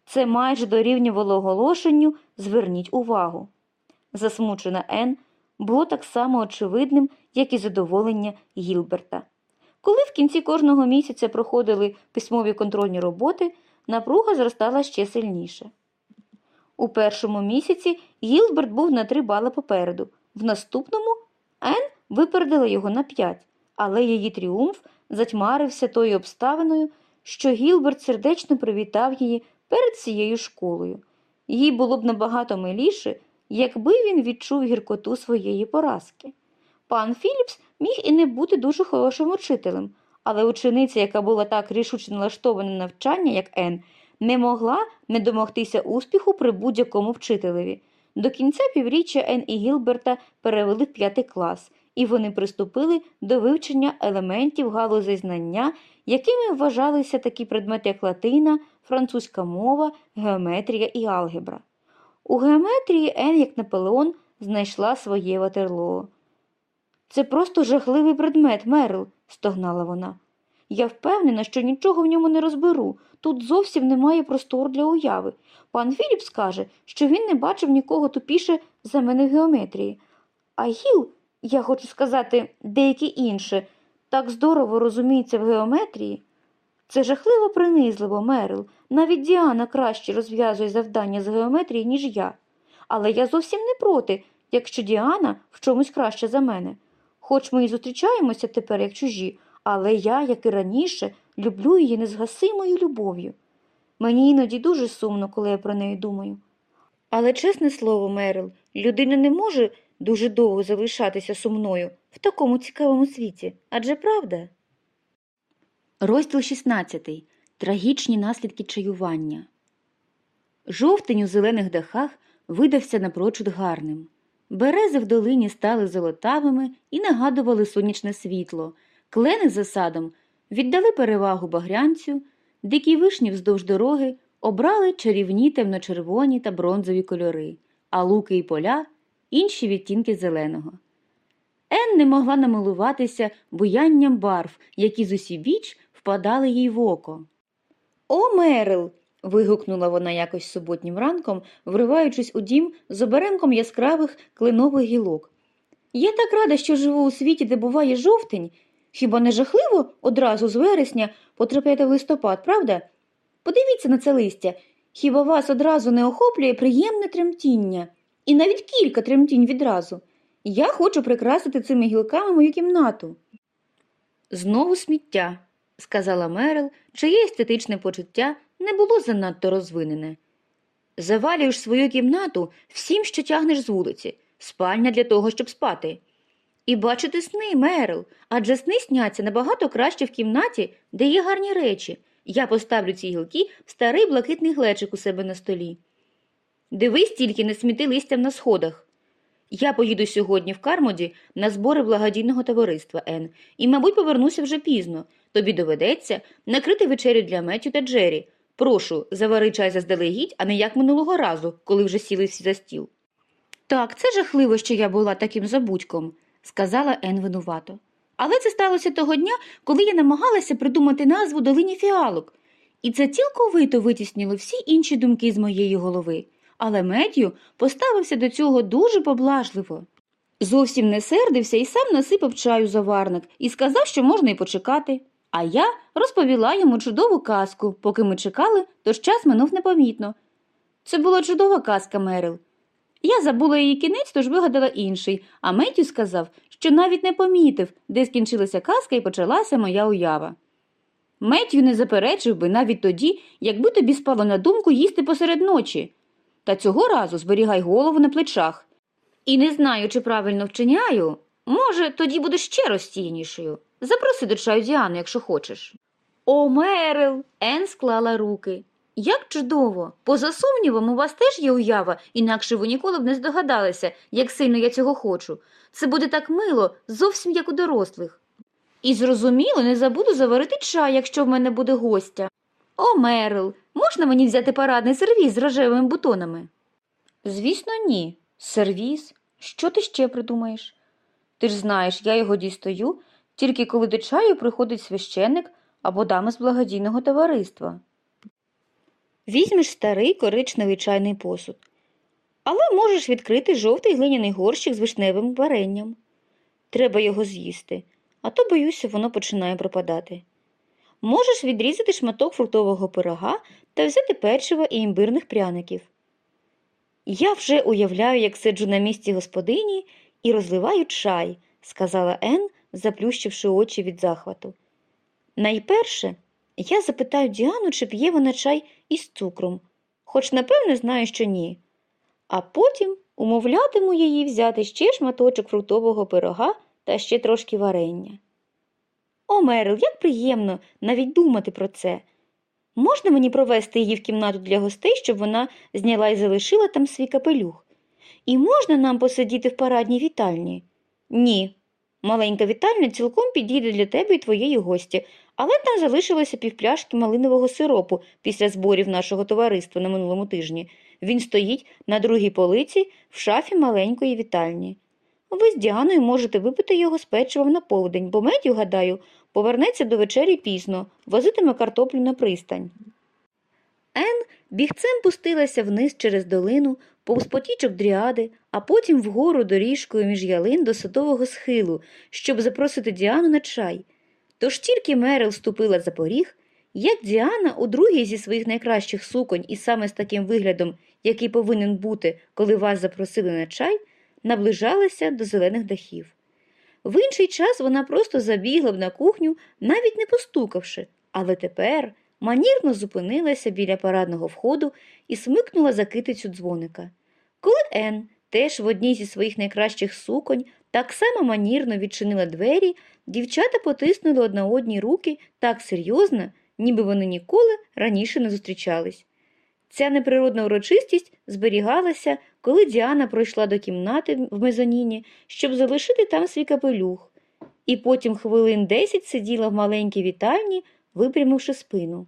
Це майже дорівнювало оголошенню зверніть увагу. Засмучена Ен було так само очевидним, як і задоволення Гілберта. Коли в кінці кожного місяця проходили письмові контрольні роботи, напруга зростала ще сильніше. У першому місяці Гілберт був на три бали попереду, в наступному Ен випередила його на п'ять, але її тріумф затьмарився тою обставиною, що Гілберт сердечно привітав її перед цією школою. Їй було б набагато миліше, якби він відчув гіркоту своєї поразки. Пан Філіпс міг і не бути дуже хорошим учителем, але учениця, яка була так рішуче налаштована на навчання, як Ен, не могла не домогтися успіху при будь-якому вчителеві. До кінця півріччя Ен і Гілберта перевели в п'ятий клас, і вони приступили до вивчення елементів галузей знання, якими вважалися такі предмети, як латина, французька мова, геометрія і алгебра. У геометрії Ен, як Наполеон, знайшла своє ватерлоо. Це просто жахливий предмет, Мерл, стогнала вона. Я впевнена, що нічого в ньому не розберу. Тут зовсім немає простору для уяви. Пан Філіп скаже, що він не бачив нікого тупіше за мене в геометрії. А Гіл, я хочу сказати, деякі інші, так здорово розуміється в геометрії. Це жахливо принизливо, Мерил. Навіть Діана краще розв'язує завдання з геометрії, ніж я. Але я зовсім не проти, якщо Діана в чомусь краще за мене. Хоч ми і зустрічаємося тепер як чужі, але я, як і раніше, люблю її незгасимою любов'ю. Мені іноді дуже сумно, коли я про неї думаю. Але, чесне слово, Мерил, людина не може дуже довго залишатися сумною в такому цікавому світі. Адже правда? Розділ 16. Трагічні наслідки чаювання. Жовтень у зелених дахах видався напрочуд гарним. Берези в долині стали золотавими і нагадували сонячне світло. Клени за садом віддали перевагу багрянцю, дикі вишні вздовж дороги обрали чарівні темночервоні та бронзові кольори, а луки і поля інші відтінки зеленого. Ен не могла намилуватися буянням барв, які з усібіч впадали їй в око. О, Мерил. вигукнула вона якось суботнім ранком, вриваючись у дім з оберемком яскравих кленових гілок. Я так рада, що живу у світі, де буває жовтень. Хіба не жахливо одразу з вересня потрапляти в листопад, правда? Подивіться на це листя. Хіба вас одразу не охоплює приємне тремтіння, і навіть кілька тремтінь відразу. Я хочу прикрасити цими гілками мою кімнату. Знову сміття, сказала Мерил, чиє естетичне почуття не було занадто розвинене. Завалюєш свою кімнату всім, що тягнеш з вулиці, спальня для того, щоб спати. І бачити сни, Мерил, адже сни сняться набагато краще в кімнаті, де є гарні речі. Я поставлю ці гілки в старий блакитний глечик у себе на столі. Дивись тільки не сміти листям на сходах. Я поїду сьогодні в Кармоді на збори благодійного товариства Н, і, мабуть, повернуся вже пізно. Тобі доведеться накрити вечерю для Меттю та Джері. Прошу, завари чай заздалегідь, а не як минулого разу, коли вже сіли всі за стіл. Так, це жахливо, що я була таким забудьком, сказала Ен винувато. Але це сталося того дня, коли я намагалася придумати назву долині фіалок, і це цілковито витіснило всі інші думки з моєї голови. Але Меттю поставився до цього дуже поблажливо. Зовсім не сердився і сам насипав чаю заварник і сказав, що можна й почекати. А я розповіла йому чудову казку, поки ми чекали, тож час минув непомітно. Це була чудова казка, Мерил. Я забула її кінець, тож вигадала інший, а Меттю сказав, що навіть не помітив, де скінчилася казка і почалася моя уява. Меттю не заперечив би навіть тоді, якби тобі спало на думку їсти посеред ночі. Та цього разу зберігай голову на плечах. І не знаю, чи правильно вчиняю. Може, тоді будеш ще розсіянішою. Запроси до чаю Діану, якщо хочеш. О, Мерил! Ен склала руки. Як чудово! Поза сумнівом, у вас теж є уява, інакше ви ніколи б не здогадалися, як сильно я цього хочу. Це буде так мило, зовсім як у дорослих. І зрозуміло, не забуду заварити чай, якщо в мене буде гостя. О, Мерил, можна мені взяти парадний сервіз з рожевими бутонами? Звісно, ні. Сервіз? Що ти ще придумаєш? Ти ж знаєш, я його дістаю, тільки коли до чаю приходить священник або дама з благодійного товариства. Візьмеш старий коричневий чайний посуд. Але можеш відкрити жовтий глиняний горщик з вишневим варенням. Треба його з'їсти, а то, боюся, воно починає пропадати. Можеш відрізати шматок фруктового пирога та взяти печиво і імбирних пряників. Я вже уявляю, як сиджу на місці господині і розливаю чай, сказала Ен, заплющивши очі від захвату. Найперше, я запитаю Діану, чи п'є вона чай із цукром, хоч напевне знаю, що ні. А потім умовлятиму її взяти ще шматочок фруктового пирога та ще трошки варення. О, Мерил, як приємно навіть думати про це. Можна мені провести її в кімнату для гостей, щоб вона зняла і залишила там свій капелюх? І можна нам посидіти в парадній вітальні? Ні. Маленька вітальня цілком підійде для тебе і твоєї гості, але там залишилося півпляшки малинового сиропу після зборів нашого товариства на минулому тижні. Він стоїть на другій полиці в шафі маленької вітальні. Ви з Діаною можете випити його з печивом на полдень, бо Меттю, гадаю, повернеться до вечері пізно, возитиме картоплю на пристань. Ен бігцем пустилася вниз через долину, повз потічок дріади, а потім вгору доріжкою між ялин до садового схилу, щоб запросити Діану на чай. Тож тільки Мерил ступила за поріг, як Діана у другій зі своїх найкращих суконь і саме з таким виглядом, який повинен бути, коли вас запросили на чай, наближалася до зелених дахів. В інший час вона просто забігла б на кухню, навіть не постукавши, але тепер манірно зупинилася біля парадного входу і смикнула за китицю дзвоника. Коли Ен, теж в одній зі своїх найкращих суконь, так само манірно відчинила двері, дівчата потиснули одна одній руки так серйозно, ніби вони ніколи раніше не зустрічались. Ця неприродна урочистість зберігалася, коли Діана пройшла до кімнати в мезоніні, щоб залишити там свій капелюх, і потім хвилин десять сиділа в маленькій вітальні, випрямивши спину.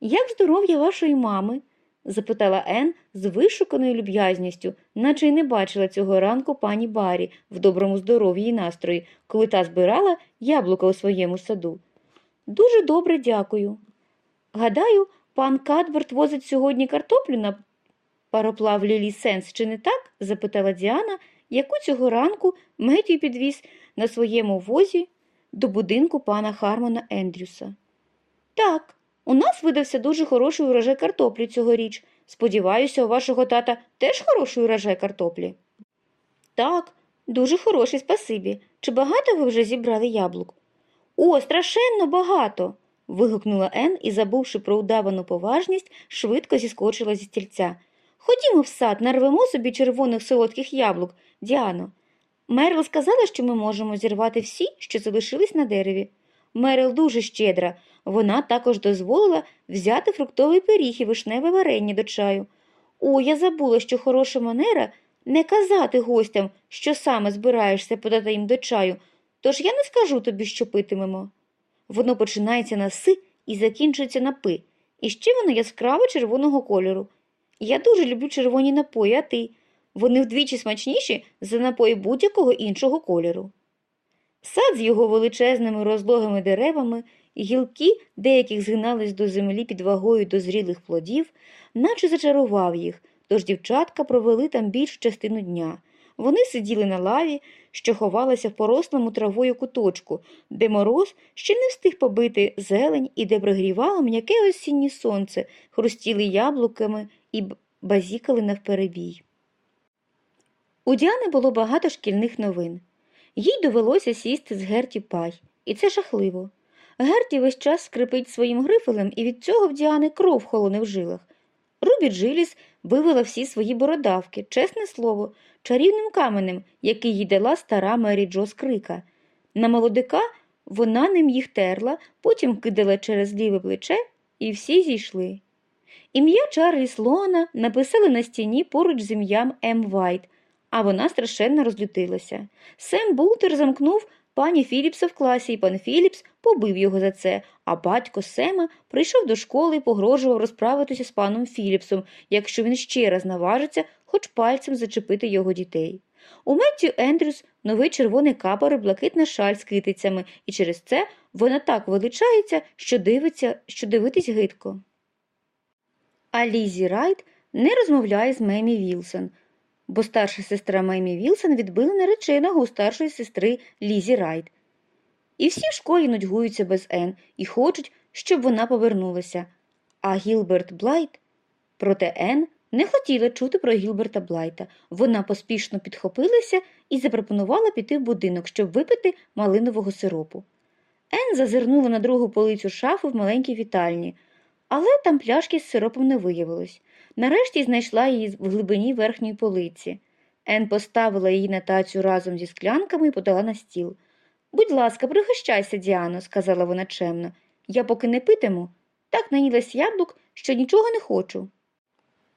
Як здоров'я вашої мами? запитала Ен з вишуканою люб'язністю, наче й не бачила цього ранку пані Барі в доброму здоров'ї й настрої, коли та збирала яблука у своєму саду. Дуже добре дякую. Гадаю, пан Кадберт возить сьогодні картоплю на пароплав Лілі Сенс, чи не так? запитала Діана, яку цього ранку Меттій підвіз на своєму возі до будинку пана Хармона Ендрюса. Так, у нас видався дуже хороший урожай картоплі цьогоріч. Сподіваюся, у вашого тата теж хороший урожай картоплі. Так, дуже хороший, спасибі. Чи багато ви вже зібрали яблук? О, страшенно багато. вигукнула Ен і, забувши про удавану поважність, швидко зіскочила зі стільця. Ходімо в сад, нарвемо собі червоних солодких яблук, Діано. Мерил сказала, що ми можемо зірвати всі, що залишились на дереві. Мерил дуже щедра. Вона також дозволила взяти фруктовий пиріг і вишневе варення до чаю. О, я забула, що хороша манера не казати гостям, що саме збираєшся подати їм до чаю, тож я не скажу тобі, що питимемо. Воно починається на си і закінчується на пи, і ще воно яскраво червоного кольору. Я дуже люблю червоні напої, а ти. Вони вдвічі смачніші за напої будь-якого іншого кольору. Сад з його величезними розлогими деревами, гілки, деяких згинались до землі під вагою дозрілих плодів, наче зачарував їх, тож дівчатка провели там більшу частину дня. Вони сиділи на лаві, що ховалася в порослому травою куточку, де мороз ще не встиг побити зелень і де пригрівало м'яке осіннє сонце, хрустіли яблуками і базікали навперебій. У Діани було багато шкільних новин. Їй довелося сісти з Герті пай, і це жахливо. Герті весь час скрипить своїм грифелем, і від цього в Діани кров холоне в жилах. Рубі Джиліс вивела всі свої бородавки, чесне слово, чарівним каменем, який їй дала стара Мері Джо з крика. На молодика вона ним їх терла, потім кидала через ліве плече, і всі зійшли. Ім'я Чарлі Слоана написали на стіні поруч з ім'ям Ем Вайт, а вона страшенно розлютилася. Сем Бултер замкнув пані Філіпса в класі, і пан Філіпс побив його за це, а батько Сема прийшов до школи і погрожував розправитися з паном Філіпсом, якщо він ще раз наважиться хоч пальцем зачепити його дітей. У Метті Ендрюс новий червоний капор і блакитна шаль з китицями, і через це вона так величається, що дивиться, що дивитись гидко. А Лізі Райт не розмовляє з Мемі Вілсон, бо старша сестра Мемі Вілсон відбила нареченого у старшої сестри Лізі Райт. І всі в школі нудьгуються без Ен і хочуть, щоб вона повернулася. А Гілберт Блайт проте Ен не хотіла чути про Гілберта Блайта. Вона поспішно підхопилася і запропонувала піти в будинок, щоб випити малинового сиропу. Ен зазирнула на другу полицю шафу в маленькій вітальні, але там пляшки з сиропом не виявилось. Нарешті знайшла її в глибині верхньої полиці. Ен поставила її на тацю разом зі склянками і подала на стіл. Будь ласка, пригощайся, Діано, сказала вона чемно. Я поки не питиму, так наїлась яблук, що нічого не хочу.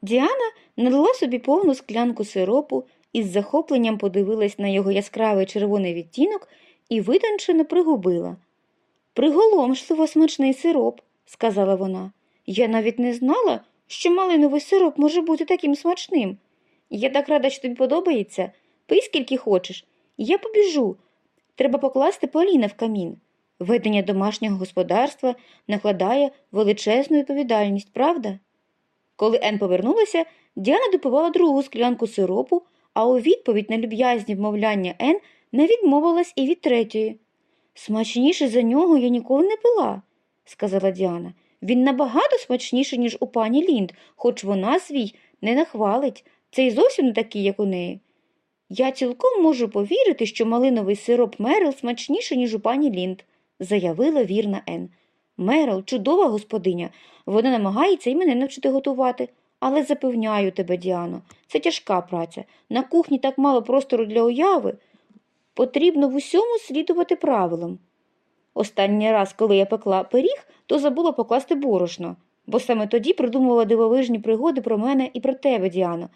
Діана налила собі повну склянку сиропу і з захопленням подивилась на його яскравий червоний відтінок і витончено пригубила. Приголомшливо смачний сироп, сказала вона. Я навіть не знала, що малиновий сироп може бути таким смачним. Я так рада, що тобі подобається. Пий скільки хочеш. Я побіжу. Треба покласти Поліна в камін. Ведення домашнього господарства накладає величезну відповідальність, правда? Коли Ен повернулася, Діана допивала другу склянку сиропу, а у відповідь на люб'язні вмовляння Ен не відмовилась і від третьої. Смачніше за нього я ніколи не пила, сказала Діана. Він набагато смачніший, ніж у пані Лінд, хоч вона свій не нахвалить. Це й зовсім не такий, як у неї. Я цілком можу повірити, що малиновий сироп Мерил смачніший, ніж у пані Лінд, заявила вірна Ен. Мерил чудова господиня. Вона намагається і мене навчити готувати. Але запевняю тебе, Діано, це тяжка праця. На кухні так мало простору для уяви. Потрібно в усьому слідувати правилам. Останній раз, коли я пекла пиріг, то забула покласти борошно, бо саме тоді придумувала дивовижні пригоди про мене і про тебе, Діано.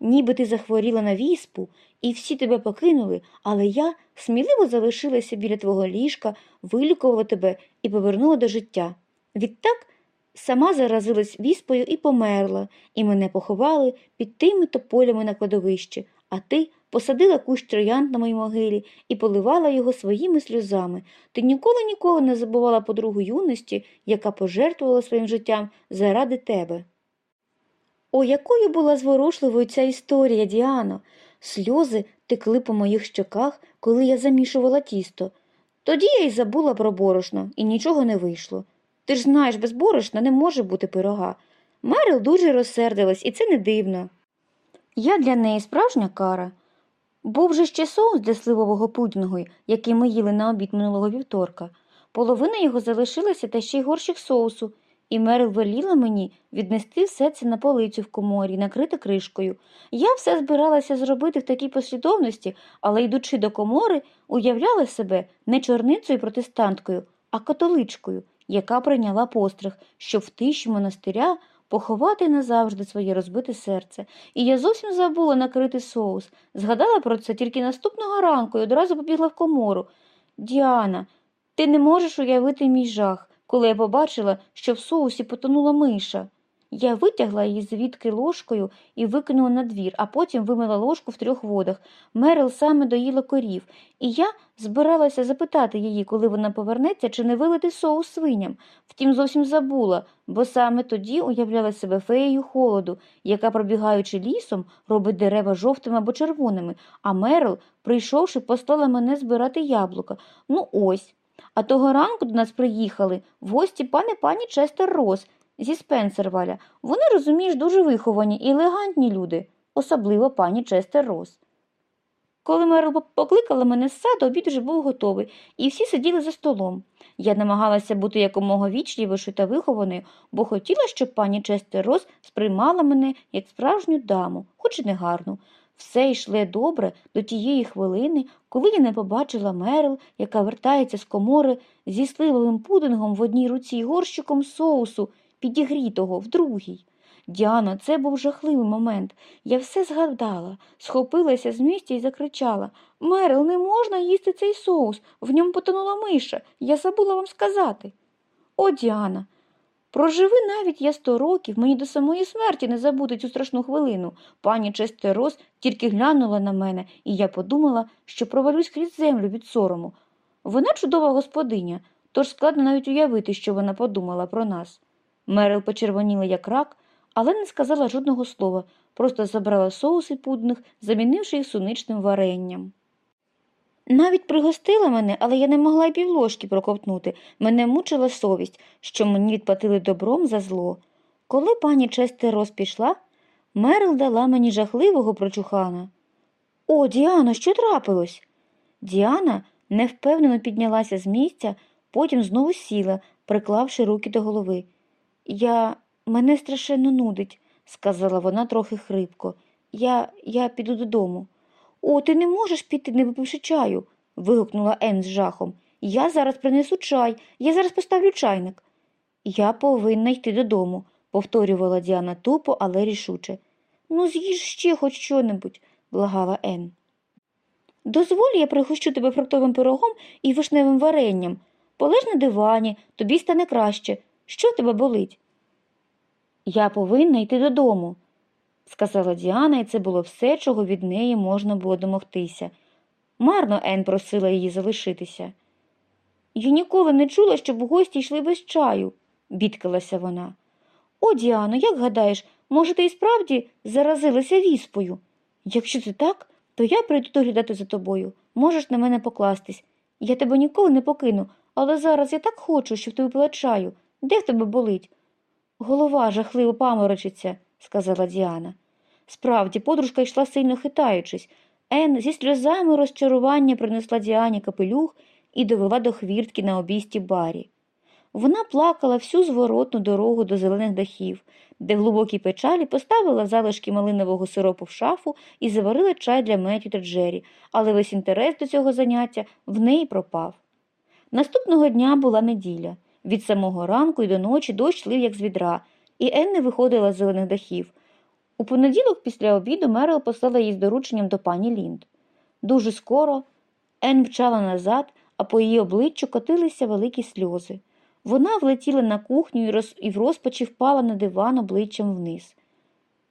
Ніби ти захворіла на віспу, і всі тебе покинули, але я сміливо залишилася біля твого ліжка, вилікувала тебе і повернула до життя. Відтак сама заразилась віспою і померла, і мене поховали під тими тополями на кладовищі, а ти посадила кущ троянд на моїй могилі і поливала його своїми сльозами. Ти ніколи ніколи не забувала подругу юності, яка пожертвувала своїм життям заради тебе. О, якою була зворушливою ця історія, Діано. Сльози текли по моїх щоках, коли я замішувала тісто. Тоді я й забула про борошно, і нічого не вийшло. Ти ж знаєш, без борошна не може бути пирога. Мерил дуже розсердилась, і це не дивно. Я для неї справжня кара. Був же ще соус для сливового пудінгу, який ми їли на обід минулого вівторка. Половина його залишилася та ще й горщик соусу, і Мерил веліла мені віднести все це на полицю в коморі, накрити кришкою. Я все збиралася зробити в такій послідовності, але, йдучи до комори, уявляла себе не чорницею протестанткою, а католичкою, яка прийняла постриг, щоб в тиші монастиря поховати назавжди своє розбите серце. І я зовсім забула накрити соус. Згадала про це тільки наступного ранку і одразу побігла в комору. Діана, ти не можеш уявити мій жах, коли я побачила, що в соусі потонула миша. Я витягла її звідки ложкою і викинула на двір, а потім вимила ложку в трьох водах. Мерил саме доїла корів, і я збиралася запитати її, коли вона повернеться, чи не вилити соус свиням. Втім, зовсім забула, бо саме тоді уявляла себе феєю холоду, яка, пробігаючи лісом, робить дерева жовтими або червоними, а Марілла, прийшовши, послала мене збирати яблука. Ну ось. А того ранку до нас приїхали в гості пан і пані Честер Рос зі Спенсерваля. Вони, розумієш, дуже виховані і елегантні люди, особливо пані Честер Рос. Коли Марілла покликала мене з саду, обід вже був готовий, і всі сиділи за столом. Я намагалася бути якомога вічливішою та вихованою, бо хотіла, щоб пані Честер Рос сприймала мене як справжню даму, хоч і не гарну. Все йшло добре до тієї хвилини, коли я не побачила Мерл, яка вертається з комори зі сливовим пудингом в одній руці і горщиком соусу, підігрітого в другій. Діано, це був жахливий момент. Я все згадала, схопилася з місця і закричала Мерил, не можна їсти цей соус, в ньому потонула миша, я забула вам сказати. О, Діана, проживи навіть я сто років, мені до самої смерті не забути цю страшну хвилину. Пані Честерос тільки глянула на мене, і я подумала, що провалюсь крізь землю від сорому. Вона чудова господиня, тож складно навіть уявити, що вона подумала про нас. Мерил почервоніла як рак, але не сказала жодного слова, просто забрала соус і пудинг, замінивши їх суничним варенням. Навіть пригостила мене, але я не могла й півложки проковтнути. Мене мучила совість, що мені відплатили добром за зло. Коли пані Честер розпішла, Мерил дала мені жахливого прочухана. О, Діано, що трапилось? Діана невпевнено піднялася з місця, потім знову сіла, приклавши руки до голови. Я мене страшенно нудить, сказала вона трохи хрипко. Я, я піду додому. О, ти не можеш піти, не випивши чаю. вигукнула Ен з жахом. Я зараз принесу чай, я зараз поставлю чайник. Я повинна йти додому, повторювала Діана тупо, але рішуче. Ну, з'їж ще хоч що-небудь, благала Ен. Дозволь, я пригощу тебе фруктовим пирогом і вишневим варенням. Полеж на дивані, тобі стане краще. Що тебе болить? Я повинна йти додому, сказала Діана, і це було все, чого від неї можна було домогтися. Марно Ен просила її залишитися. Я ніколи не чула, щоб гості йшли без чаю, бідкалася вона. О, Діано, як гадаєш, може, ти і справді заразилася віспою? Якщо це так, то я прийду доглядати за тобою. Можеш на мене покластись. Я тебе ніколи не покину, але зараз я так хочу, щоб ти випила чаю. Де в тебе болить? Голова жахливо паморочиться, сказала Діана. Справді, подружка йшла сильно хитаючись. Ен зі сльозами розчарування принесла Діані капелюх і довела до хвіртки на обійсті барі. Вона плакала всю зворотну дорогу до зелених дахів, де в глибокій печалі поставила залишки малинового сиропу в шафу і заварила чай для Меттю та Джері, але весь інтерес до цього заняття в неї пропав. Наступного дня була неділя. Від самого ранку й до ночі дощ лив, як з відра, і Ен не виходила з зелених дахів. У понеділок після обіду Мерил послала її з дорученням до пані Лінд. Дуже скоро Ен вчала назад, а по її обличчю котилися великі сльози. Вона влетіла на кухню і, роз... і в розпачі впала на диван обличчям вниз.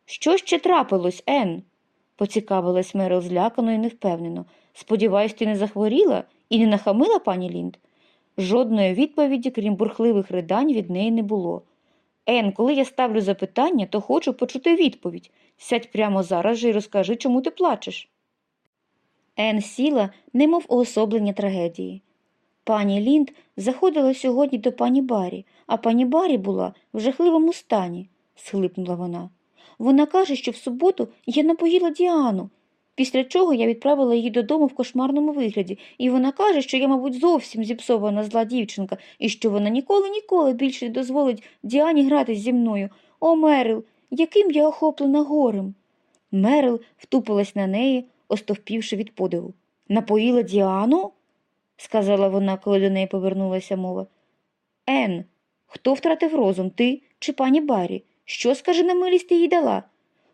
Що ще трапилось, Ен? поцікавилась Мерил злякано і невпевнено. Сподіваюсь, ти не захворіла і не нахамила пані Лінд? Жодної відповіді, крім бурхливих ридань, від неї не було. Ен, коли я ставлю запитання, то хочу почути відповідь. Сядь прямо зараз же і розкажи, чому ти плачеш. Ен сіла, немов уособлення трагедії. Пані Лінд заходила сьогодні до пані Барі, а пані Барі була в жахливому стані, схлипнула вона. Вона каже, що в суботу я напоїла Діану, після чого я відправила її додому в кошмарному вигляді, і вона каже, що я, мабуть, зовсім зіпсована зла дівчинка, і що вона ніколи ніколи більше не дозволить Діані гратись зі мною. О, Мерил, яким я охоплена горем. Мерил втупилась на неї, остовпівши від подиву. Напоїла Діану? сказала вона, коли до неї повернулася мова. Ен, хто втратив розум, ти чи пані Барі? Що, скажи на милість ти їй дала?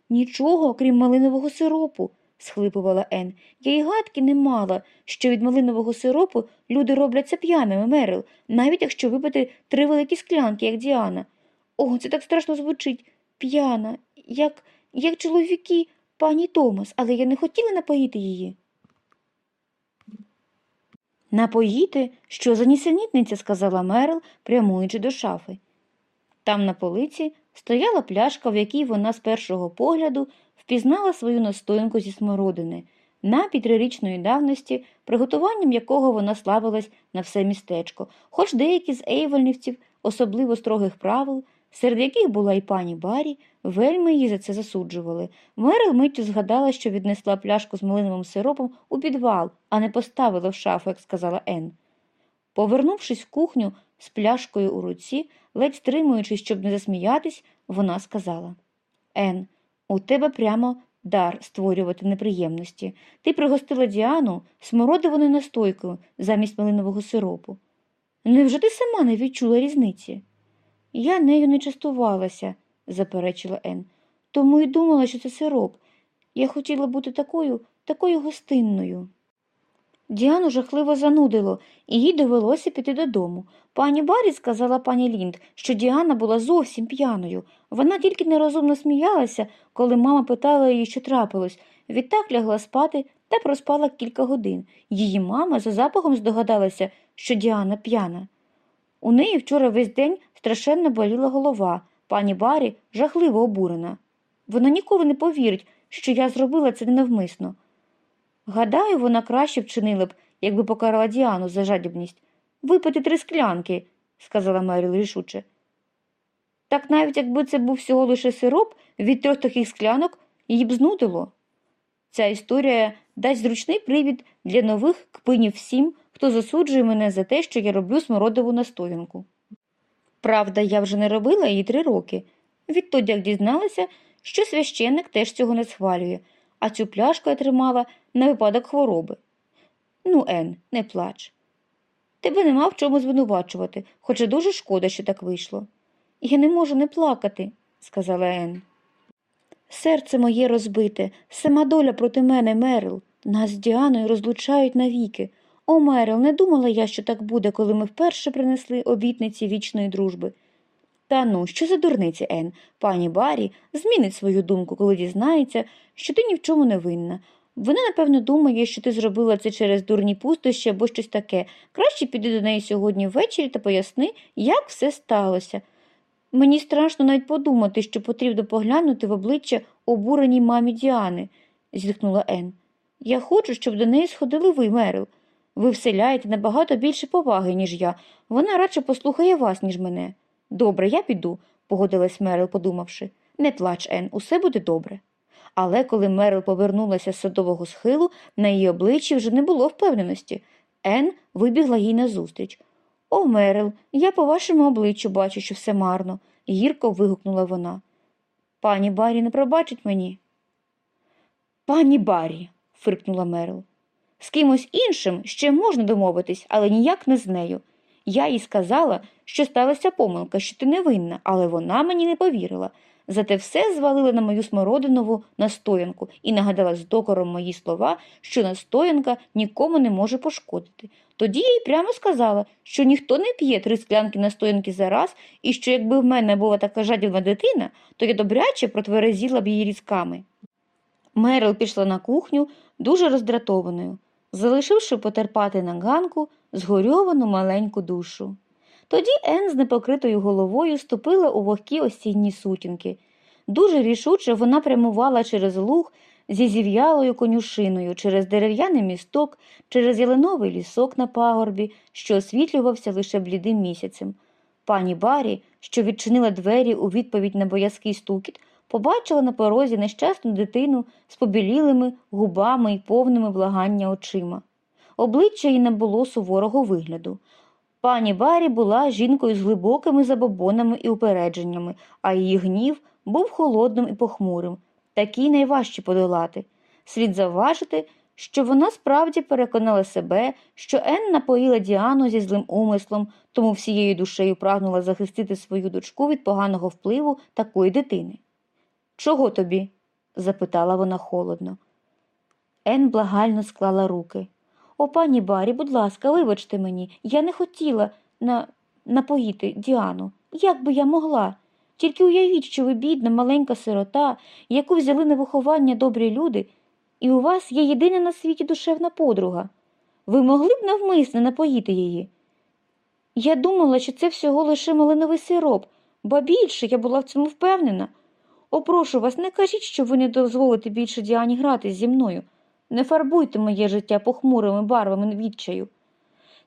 Нічого, окрім малинового сиропу, схлипувала Ен. Я й гадки не мала, що від малинового сиропу люди робляться п'яними, Мерил, навіть якщо випити три великі склянки, як Діана. О, це так страшно звучить. П'яна, як, як чоловіки пані Томас, але я не хотіла напоїти її. Напоїти? Що за нісенітниця, сказала Мерил, прямуючи до шафи. Там на полиці стояла пляшка, в якій вона з першого погляду впізнала свою настоянку зі смородини, напій трирічної давності, приготуванням якого вона славилась на все містечко, хоч деякі з ейвельнівців, особливо строгих правил, серед яких була й пані Барі, вельми її за це засуджували. Мерил миттю згадала, що віднесла пляшку з малиновим сиропом у підвал, а не поставила в шафу, як сказала Ен. Повернувшись в кухню з пляшкою у руці, ледь стримуючись, щоб не засміятись, вона сказала Ен, у тебе прямо дар створювати неприємності. Ти пригостила Діану смородивою настойкою замість малинового сиропу. Невже ти сама не відчула різниці? Я нею не частувалася, заперечила Ен, тому й думала, що це сироп. Я хотіла бути такою, такою гостинною. Діану жахливо занудило, і їй довелося піти додому. Пані Барі сказала пані Лінд, що Діана була зовсім п'яною. Вона тільки нерозумно сміялася, коли мама питала її, що трапилось. Відтак лягла спати та проспала кілька годин. Її мама за запахом здогадалася, що Діана п'яна. У неї вчора весь день страшенно боліла голова. Пані Барі жахливо обурена. Вона ніколи не повірить, що я зробила це ненавмисно. Гадаю, вона краще вчинила б, якби покарала Діану за жадібність. Випити три склянки, сказала Меріл рішуче. Так навіть якби це був всього лише сироп, від трьох таких склянок її б знудило. Ця історія дасть зручний привід для нових кпинів всім, хто засуджує мене за те, що я роблю смородову настоянку. Правда, я вже не робила її три роки. Відтоді як дізналася, що священник теж цього не схвалює, а цю пляшку я тримала на випадок хвороби. Ну, Ен, не плач. Тебе нема в чому звинувачувати, хоча дуже шкода, що так вийшло. Я не можу не плакати, сказала Ен. Серце моє розбите, сама доля проти мене, Мерил. Нас з Діаною розлучають навіки. О, Мерил, не думала я, що так буде, коли ми вперше принесли обітниці вічної дружби. Та ну, що за дурниці, Ен? Пані Барі змінить свою думку, коли дізнається, що ти ні в чому не винна. Вона, напевно, думає, що ти зробила це через дурні пустощі або щось таке. Краще піди до неї сьогодні ввечері та поясни, як все сталося. Мені страшно навіть подумати, що потрібно поглянути в обличчя обуреній мамі Діани, зітхнула Ен. Я хочу, щоб до неї сходили ви, Мерил. Ви вселяєте набагато більше поваги, ніж я. Вона радше послухає вас, ніж мене. Добре, я піду, погодилась Мерил, подумавши. Не плач, Ен, усе буде добре. Але коли Мерил повернулася з садового схилу, на її обличчі вже не було впевненості. Ен вибігла їй назустріч. О, Мерил, я по вашому обличчю бачу, що все марно, гірко вигукнула вона. Пані Барі не пробачить мені. Пані Барі, фиркнула Мерил. З кимось іншим ще можна домовитись, але ніяк не з нею. Я їй сказала, що сталася помилка, що ти невинна, але вона мені не повірила. Зате все звалила на мою смородинову настоянку і нагадала з докором мої слова, що настоянка нікому не може пошкодити. Тоді я їй прямо сказала, що ніхто не п'є три склянки настоянки за раз, і що якби в мене була така жадібна дитина, то я добряче протверезіла б її різками. Мерил пішла на кухню дуже роздратованою, залишивши потерпати на ганку згорьовану маленьку душу. Тоді Ен з непокритою головою ступила у вогкі осінні сутінки. Дуже рішуче вона прямувала через луг зі зів'ялою конюшиною, через дерев'яний місток, через ялиновий лісок на пагорбі, що освітлювався лише блідим місяцем. Пані Барі, що відчинила двері у відповідь на боязкий стукіт, побачила на порозі нещасну дитину з побілілими губами і повними благання очима. Обличчя їй не було суворого вигляду. Пані Барі була жінкою з глибокими забобонами і упередженнями, а її гнів був холодним і похмурим, такий найважче подолати. Слід завважити, що вона справді переконала себе, що Ен напоїла Діану зі злим умислом, тому всією душею прагнула захистити свою дочку від поганого впливу такої дитини. Чого тобі? запитала вона холодно. Ен благально склала руки. О, пані Барі, будь ласка, вибачте мені, я не хотіла на... напоїти Діану. Як би я могла? Тільки уявіть, що ви бідна, маленька сирота, яку взяли на виховання добрі люди, і у вас є єдина на світі душевна подруга. Ви могли б навмисне напоїти її? Я думала, що це всього лише малиновий сироп, ба більше я була в цьому впевнена. О, прошу вас, не кажіть, що ви не дозволите більше Діані грати зі мною. Не фарбуйте моє життя похмурими барвами відчаю.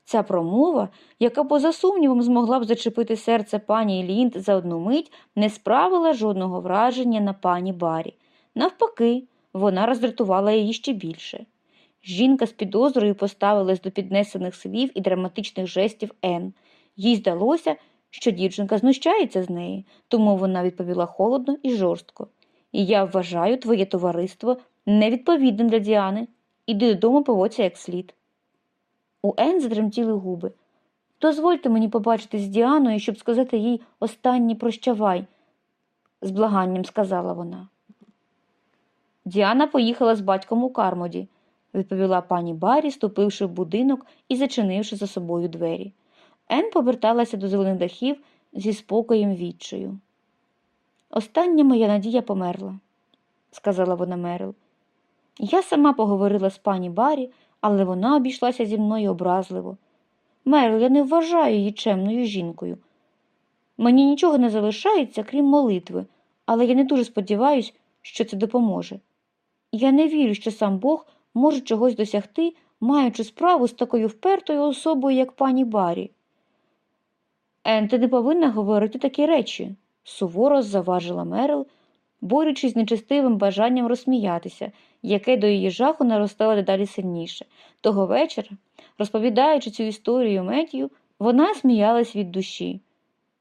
Ця промова, яка, поза сумнівом, змогла б зачепити серце пані Лінд за одну мить, не справила жодного враження на пані Барі. Навпаки, вона роздратувала її ще більше. Жінка з підозрою поставилась до піднесених слів і драматичних жестів Ен. Їй здалося, що дівчинка знущається з неї, тому вона відповіла холодно і жорстко. І я вважаю твоє товариство невідповідним для Діани. Іди додому, поводься як слід. У Ен затремтіли губи. Дозвольте мені побачити з Діаною, щоб сказати їй останній прощавай, з благанням сказала вона. Діана поїхала з батьком у Кармоді, відповіла пані Барі, ступивши в будинок і зачинивши за собою двері. Ен поверталася до зелених дахів зі спокоєм відчаю. Остання моя надія померла, сказала вона Мерил. Я сама поговорила з пані Барі, але вона обійшлася зі мною образливо. Мерил, я не вважаю її чемною жінкою. Мені нічого не залишається, крім молитви, але я не дуже сподіваюся, що це допоможе. Я не вірю, що сам Бог може чогось досягти, маючи справу з такою впертою особою, як пані Барі. Ен, ти не повинна говорити такі речі, суворо заважила Мерил, борючись з нечестивим бажанням розсміятися, яке до її жаху наростало дедалі сильніше. Того вечора, розповідаючи цю історію Меттію, вона сміялась від душі.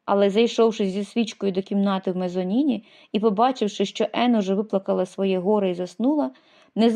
Але, зайшовши зі свічкою до кімнати в мезоніні і побачивши, що Ен уже виплакала своє горе і заснула, незвично